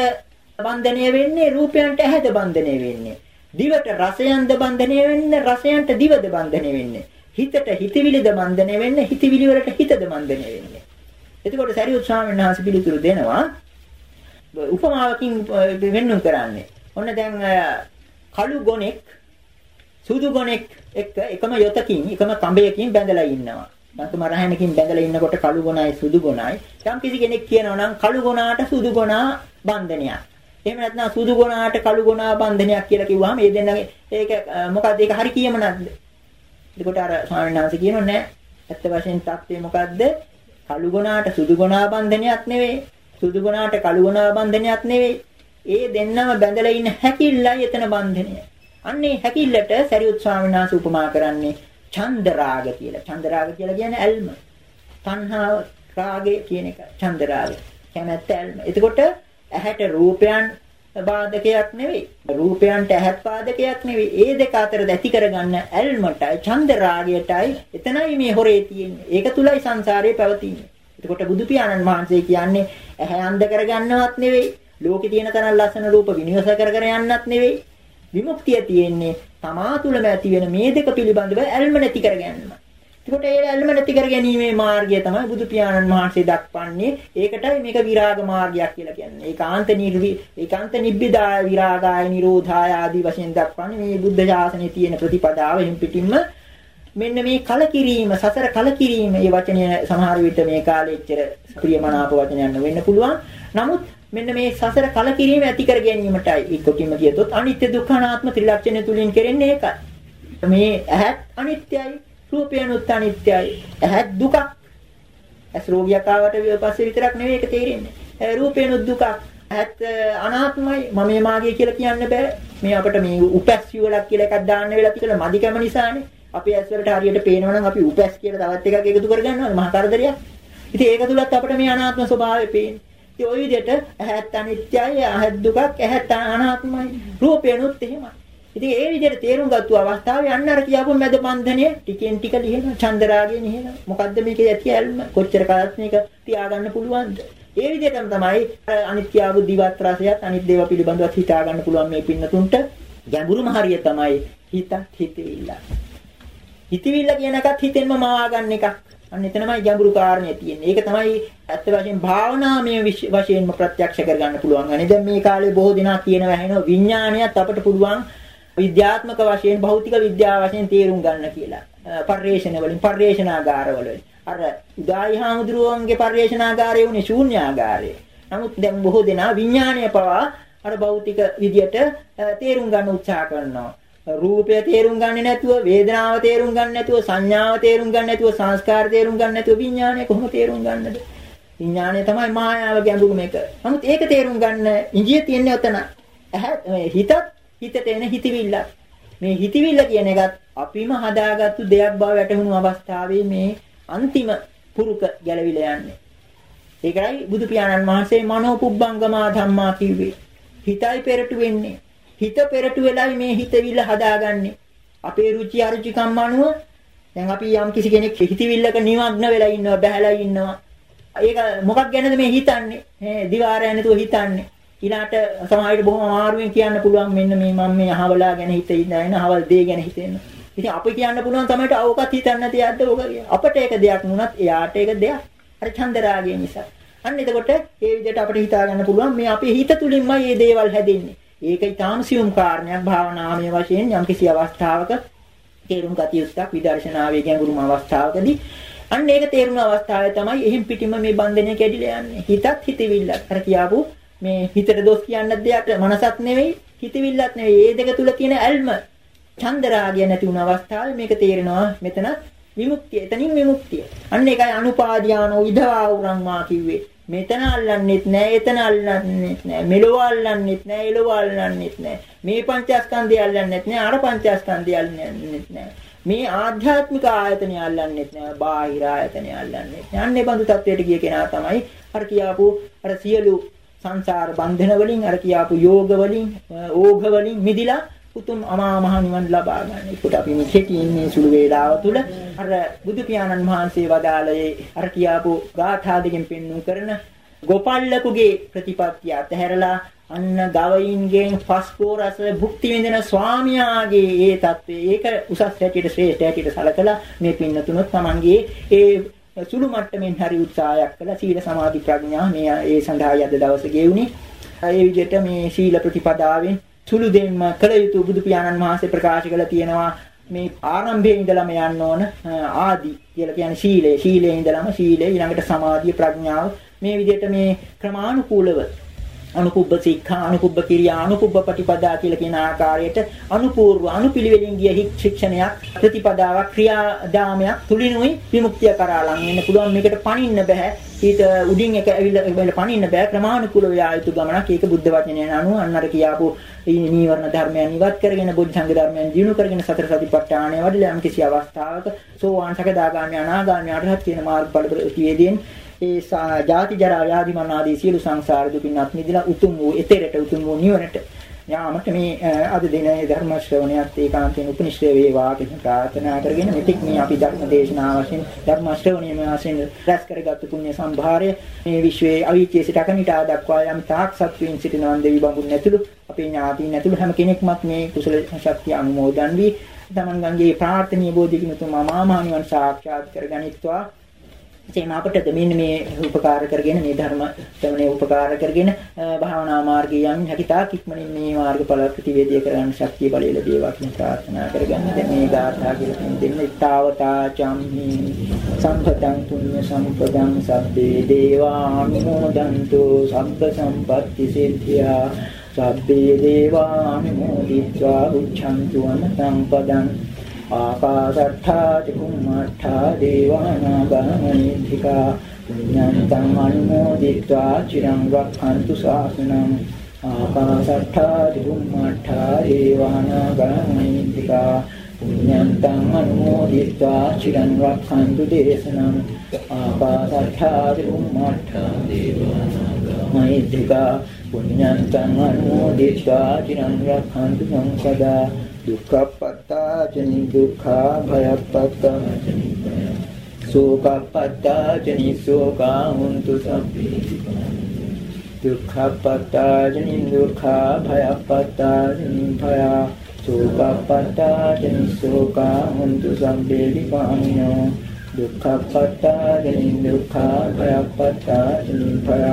Speaker 2: බන්ධනය වෙන්නේ රූපයන්ට ඇහැද බන්ධනය වෙන්නේ. දිවට රසයන්ද බන්ධනය වෙන්නේ රසයන්ට දිවද බන්ධනය වෙන්නේ. හිතට හිතවිලිද බන්ධනය වෙන්නේ හිතවිලි වලට හිතද බන්ධනය වෙන්නේ. එතකොට සරියුත් ස්වාමීන් වහන්සේ පිළිතුරු දෙනවා උපමාවකින් වෙන්නුම් කරන්නේ. ඔන්න දැන් කළු ගොනෙක් සුදු ගොනෙක් එක්ක එකම යොතකින් එකම කඹයකින් බැඳලා ඉන්නවා. නැත්නම් රහණකින් බැඳලා ඉන්නකොට කළු ගොනයි සුදු ගොනයි. යම් කිසි කෙනෙක් කියනවා නම් කළු ගොනාට සුදු ගොනා බන්ධනයක්. එහෙම නැත්නම් සුදු ගොනාට කළු ගොනා බන්ධනයක් කියලා කිව්වහම මේ දෙන්නගේ ඒක මොකද්ද ඒක හරි කියම නැද්ද? එතකොට අර ස්වාමීන් වහන්සේ කියනවා නෑ. ඇත්ත වශයෙන් தත්ත්වය මොකද්ද? කළු ගොනාට සුදු ගොනා බන්ධනයක් නෙවෙයි. සුදු ගොනාට කළු ගොනා බන්ධනයක් නෙවෙයි. ඒ දෙන්නම බැඳලා ඉන්න හැකිල්ලයි එතන බන්ධනය. අන්නේ හැකිල්ලට සරියුත් ස්වාමීන් වහන්සේ උපමා කරන්නේ ඡන්ද රාග කියලා. ඡන්ද රාග කියලා කියන්නේ ඇල්ම. තණ්හාව රාගය කියන එක. ඡන්ද රාගය. කැමැත්ත ඇල්ම. එතකොට ඇහැට රූපයන් බාධකයක් නෙවෙයි. රූපයන්ට ඇහත් බාධකයක් නෙවෙයි. ඒ දෙක අතර ඇති කරගන්න ඇල්මටයි ඡන්ද රාගයටයි එතනයි මේ හොරේ තියෙන්නේ. ඒක තුලයි සංසාරේ පැවතින්නේ. එතකොට බුදු පියාණන් වහන්සේ කියන්නේ ඇහැ අන්ධ කරගන්නවත් නෙවෙයි. ලෝකේ තියෙන තරම් ලස්සන රූප විනිවස කර කර යන්නත් නෙවෙයි. විමුක්තිය තියෙන්නේ තමා තුළම ඇති වෙන මේ දෙක පිළිබඳව ඇල්ම නැති කර ගැනීම. එතකොට ඒ ඇල්ම නැති කර ගැනීමේ මාර්ගය තමයි බුදු පියාණන් වහන්සේ දක්වන්නේ. ඒකටයි මේක විරාග මාර්ගයක් කියලා කියන්නේ. ඒකාන්ත නිර්වි ඒකාන්ත නිබ්බිදා විරාගාය නිරෝධාය ආදී වශයෙන් දක්වන්නේ මේ බුද්ධ ශාසනයේ තියෙන ප්‍රතිපදාව හිම් පිටින්ම මෙන්න මේ කලකිරීම සසර කලකිරීම මේ වචනය සමහර විට මේ කාලේ එච්චර ප්‍රියමනාප වචනයක් නොවෙන්න පුළුවන්. නමුත් මෙන්න මේ සසර කලකිරීම ඇති කර ගැනීමටයි එක්කොකින්ම කියතොත් අනිත්‍ය දුක්ඛ අනාත්ම ත්‍රිලක්ෂණය තුලින් කරන්නේ ඒකයි. මේ ඇහත් අනිත්‍යයි, රූපයනුත් අනිත්‍යයි. ඇහත් දුකක්. ඇස් රෝගියක් ආවට පස්සේ විතරක් නෙවෙයි ඒක තේරෙන්නේ. රූපයනුත් දුකක්. ඇහත් අනාත්මයි. මම මේ මාගේ කියලා කියන්න බෑ. මේ අපිට මේ උපැස් යුවලක් කියලා එකක් දාන්න වෙලා කියලා මදිකම නිසානේ. අපි ඇස් වලට හරියට පේනවා නම් අපි උපැස් කියලා තවත් එකක් එකතු කරගන්නවා මහා කරදරයක්. ඉතින් ඒක තුලත් අපිට මේ අනාත්ම ස්වභාවය පේන්නේ. ඉතින් ওই විදිහට ඇහත් අනිත්‍යයි, ඇහත් දුකක්, ඇහත් අනාත්මයි. රූපයනොත් එහෙමයි. ඉතින් ඒ විදිහට තේරුම් ගත්තු අවස්ථාවේ අන්න අර කියපු මැද බන්ධනය ටිකෙන් ටික ලියන චන්දරාගයෙන් ලියන. මොකද්ද මේකේ ඇති ඇල්ම? කොච්චර කාලත් මේක තියාගන්න පුළුවන්ද? ඒ විදිහටම තමයි අනිත්‍ය බුද්ධිවත් රසයත් අනිත් දේව පිළිබඳව හිතා ගන්න පුළුවන් මේ පින්නතුන්ට ගැඹුරුම හරිය තමයි හිත හිතවිල්ල. හිතවිල්ල කියන එකත් හිතෙන්ම මවා ගන්න එකක්. අන්න එතනමයි ගැඹුරු කාරණේ තියෙන්නේ. ඒක තමයි ඇත්ත වශයෙන් භාවනාමය වශයෙන්ම ප්‍රත්‍යක්ෂ කරගන්න පුළුවන්. අනේ දැන් මේ කාලේ බොහෝ දෙනා කියන වැහෙන විඥානියත් අපට පුළුවන් විද්‍යාත්මක වශයෙන් භෞතික විද්‍යාව වශයෙන් තේරුම් ගන්න කියලා. පර්යේෂණ වලින් පර්යේෂණාගාර වලින්. අර උදායි හාමුදුරුවන්ගේ පර්යේෂණාගාරය උනේ ශූන්‍යාගාරය. නමුත් දැන් බොහෝ දෙනා විඥානය පවා අර භෞතික විදියට තේරුම් ගන්න උත්සාහ කරනවා. රූපය තේරුම් ගන්නේ නැතුව වේදනාව තේරුම් ගන්නේ නැතුව සංඥාව තේරුම් ගන්නේ නැතුව සංස්කාර තේරුම් ගන්නේ නැතුව විඥානය කොහොම තේරුම් ගන්නද විඥානය තමයි මායාව ගැඹුරු මේක නමුත් ඒක තේරුම් ගන්න ඉංජිය තියන්නේ ඔතන හිතත් හිතට එන හිතවිල්ල මේ හිතවිල්ල කියන එකත් අපිම හදාගත්තු දෙයක් බව වැටහුණු අවස්ථාවේ මේ අන්තිම පුරුක ගැලවිලා යන්නේ ඒකයි බුදු පියාණන් වහන්සේ මනෝ පුබ්බංගමා ධම්මා කිව්වේ හිතයි පෙරටු වෙන්නේ හිත පෙරටු වෙලයි මේ හිතවිල්ල හදාගන්නේ. අපේ රුචි අරුචිකම් අනුව දැන් අපි යම් කිසි කෙනෙක් හිතවිල්ලක නිමග්න වෙලා ඉන්නවා බහැලා ඉන්නවා. ඒක මොකක් ගැනද මේ හිතන්නේ? ඈ දිවාරය නැතුව හිතන්නේ. ඊළාට සමහරවිට බොහොම අමාරුවෙන් කියන්න පුළුවන් මෙන්න මේ මම මේ අහවලා ගැන හිත ඉඳගෙන අහවල් දේ ගැන හිතෙන්න. ඉතින් අපි කියන්න පුළුවන් තමයි අවකත් හිතන්න නැති යද්ද ඔක අපට ඒක දෙයක් නුනත් එයාට ඒක දෙයක්. අර චන්දරාගය නිසා. අන්න එතකොට ඒ විදිහට අපිට හිතා ගන්න පුළුවන් මේ අපේ හිත තුලින්මයි මේ දේවල් හැදෙන්නේ. ඒක ඊටාම සියුම් කාරණයක් භාවනාමය වශයෙන් යම්කිසි අවස්ථාවක තේරුම් ගත යුත්තක් විදර්ශනාවේ ගැඹුරුම අවස්ථාවකදී අන්න ඒක තේරුම් අවස්ථාවේ තමයි එහිම් පිටිම මේ බන්ධනය කැඩිලා යන්නේ හිතත් හිතවිල්ලත් අර කියාපු මේ හිතට දොස් කියන්න දෙයක් මනසත් නෙවෙයි හිතවිල්ලත් නෙවෙයි. ඒ දෙක තුල තියෙන ඇල්ම චන්දරාගය නැති වුණ අවස්ථාවේ මේක තේරෙනවා මෙතන විමුක්තිය. එතනින් විමුක්තිය. අන්න ඒකයි අනුපාදියානෝ විදවා උරන්මා කිව්වේ. මෙතන අල්ලන්නෙත් නෑ එතන අල්ලන්නෙත් නෑ. මෙලොව අල්ලන්නෙත් නෑ එලොව අල්ලන්නෙත් නෑ. මේ පංචස්කන්ධය අල්ලන්නෙත් නෑ අර පංචස්කන්ධය අල්ලන්නෙත් නෑ. මේ ආධ්‍යාත්මික ආයතනය අල්ලන්නෙත් නෑ බාහිර ආයතනය අල්ලන්නෙත් නෑ. අන්නේ බඳු තත්වයට ගිය කෙනා තමයි අර කියාපු අර සියලු සංසාර බන්ධන වලින් අර කියාපු යෝග වලින් ඕඝ වලින් මිදිලා උතුම් අමා මහ නිවන් ලබා ගන්න. ඒකට අපි මේ කෙටියෙන් මේ සුළු වේලාව තුළ අර බුදු පියාණන් වහන්සේ වදාළේ අර කියාපු ගාථා දෙකෙන් පෙන්වු කරන ගෝපල්ලකුගේ ප්‍රතිපත්තිය අතහැරලා අන්න ගවයින්ගෙන් පස්කෝ රස භුක්ති විඳින ස්වාමියාගේ ඒ தત્ත්වය ඒක උසස් හැටියට ශ්‍රේෂ්ඨ හැටියට සලකලා මේ පින්නතුනොත් Tamanගේ ඒ සුළු මට්ටමින් හරි උත්සාහයක් කළා. සීල සමාධි ප්‍රඥා මේ ඒ සඳහා යද දවසේ ගෙවුනේ ඒ විදිහට මේ සීල ප්‍රතිපදාවෙන් සුළු දෙන්න කළ යුතු බුදු පියාණන් වහන්සේ ප්‍රකාශ කළා තියෙනවා මේ ආරම්භයේ ඉඳලම යන්න ඕන ආදි කියලා කියන්නේ සීලය. සීලයේ ඉඳලම සීලය ඊළඟට සමාධිය ප්‍රඥාව. මේ විදිහට මේ ක්‍රමානුකූලව අනුකුබ්බ සික්ඛා අනුකුබ්බ කිරියා අනුකුබ්බ ප්‍රතිපදා කියලා කියන ආකාරයට අනුපූර්ව අනුපිළිවෙලින් ගිය ශික්ෂණයක් ප්‍රතිපදාවක් ක්‍රියාදාමයක් තුලිනුයි විමුක්තිය කරා ලං වෙන්න පුළුවන්. මේකට පණින්න බෑ. ඊට උඩින් එක ඇවිල්ලා පණින්න බෑ. ක්‍රමානුකූලව යා යුතු ගමනක්. ඒක බුද්ධ වචනයන අනුව අන්නර කියාපු නීවරණ ධර්මයන් ඉවත් කරගෙන බුද්ධ සංඝ ධර්මයන් දිනු කරගෙන සතර සතිපට්ඨානය වඩලා යම් කිසි අවස්ථාවක සෝවාන් සකදාගාමී අනාගාමී අරහත් කියන මාර්ගඵල ප්‍රතිවේදයෙන් ඒ ජාති ජරා ව්‍යාධි මරණ ආදී සියලු සංසාර දුකින් අත් මිදලා උතුම් වූ එතෙරට උතුම් වූ නිවනට. යාමට මේ අද දිනේ ධර්ම ශ්‍රවණයත් ඒකාන්තයෙන් උපනිශ්‍රේ වේවා කියන ප්‍රාර්ථනා කරගෙන මෙතික් මේ අපි ධර්ම දේශනා වශයෙන් ධර්ම ශ්‍රවණීය වශයෙන් රැස් කරගත්තු පුණ්‍ය සම්භාරය මේ විශ්වයේ අවීචයේ සිට අකනිටා දක්වා යම් තාක් සත්වීන් සිටිනවන් දෙවි බඹුන් නැතුළු අපේ ඥාතීන් නැතුළු හැම කෙනෙක්මත් මේ කුසල ශක්තිය අනුමෝදන් වී තමන්ගන්ගේ ප්‍රාර්ථනීය බෝධිකින් උතුම් අමාමහ නිවන් සාක්ෂාත් කරගනිත්වා. එසේම අපටද මෙන්න මේ උපකාර කරගෙන මේ ධර්ම ශ්‍රවණේ උපකාර කරගෙන භාවනා මාර්ගයේ යම් හැකිතාක් ඉක්මනින් මේ මාර්ගඵල ප්‍රතිවේදය කරගන්න ශක්තිය බලය ලැබේවා කියන ප්‍රාර්ථනා කරගන්න. දැන් මේ ගාථා කියලා දෙන්න ඊතාවතා චම්හි. සම්පතං පුඤ්ඤ සම්පදං සබ්බේ දේවානුමෝදන්තු. සබ්බ සම්පත්‍ති සිද්ධියා. සබ්බේ දේවානුමෝදිत्वा උච්ඡන්තු අමතං පදං ආපාදට්ඨාති කුම්මට්ඨා දේවානා ගාමනිත්‍තිකා පුඤ්ඤන්තං අනුමෝදිत्वा චිරං රක්ඛන්තු ශාසනං ආකාසට්ඨාති කුම්මට්ඨා දේවානා ගාමනිත්‍තිකා පුඤ්ඤන්තං අනුමෝදිत्वा චිරං රක්ඛන්තු දේශනං ආපාසට්ඨාති කුම්මට්ඨා දේවානා ගාමනිත්‍තිකා පුඤ්ඤන්තං අනුමෝදිत्वा චිරං රක්ඛන්තු සංසදා දුක්ඛපත්තාචනි දුක්ඛා භයපත්තාචනි සෝකපත්තාචනි සෝකා හුන්තු සම්පේ දුක්ඛපත්තාචනි දුක්ඛා භයපත්තාචනි භය සෝකපත්තාචනි සෝකා හුන්තු සම්පේ විපාමිනෝ දුක්ඛපත්තාචනි දුක්ඛා භයපත්තාචනි භය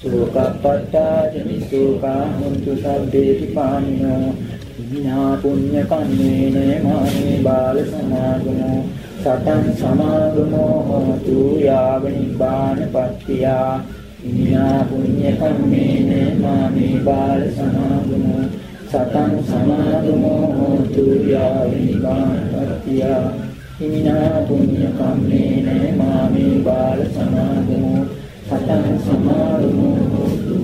Speaker 2: සෝකපත්තාචනි සෝකා හුන්තු සම්පේ විපාමිනෝ විනා පුඤ්ඤ කම්මේන මානේ බාල සමාගමෝ. සතං සමාගමෝ හෝතු යාව නිබ්බාන පත්‍තියා. ඉමිනා පුඤ්ඤ කම්මේන මාමේ බාල සමාගමෝ. සතං සමාගමෝ හෝතු යාව නිපාතත්‍ය ඉමිනා පුඤ්ඤ කම්මේන මාමේ බාල සමාගමෝ. සතං සමාගමෝ හෝතු යාව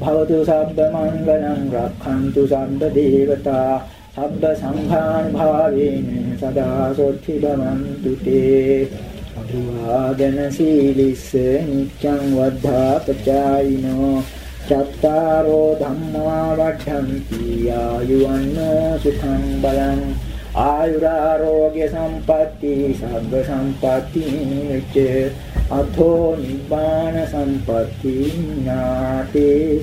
Speaker 2: භවතු සබ්බ මංගලං රක්ඛන්තු සබ්බ දේවතා සබ්බ සංඝානුභාවේන සදා සොත්ති භවන්තු තේ අභිවාදන සීලිස්ස නිච්ඡං වද්ධා පචායිනෝ චත්තාරෝ ධම්මා වඩ්ඩಂತಿ ආයුවන්නෝ සුඛං බලං ආයුරාෝග්‍ය සම්පatti සබ්බ සම්පatti නිච්ච අතෝ නිබ්බාන සම්පatti නාතේ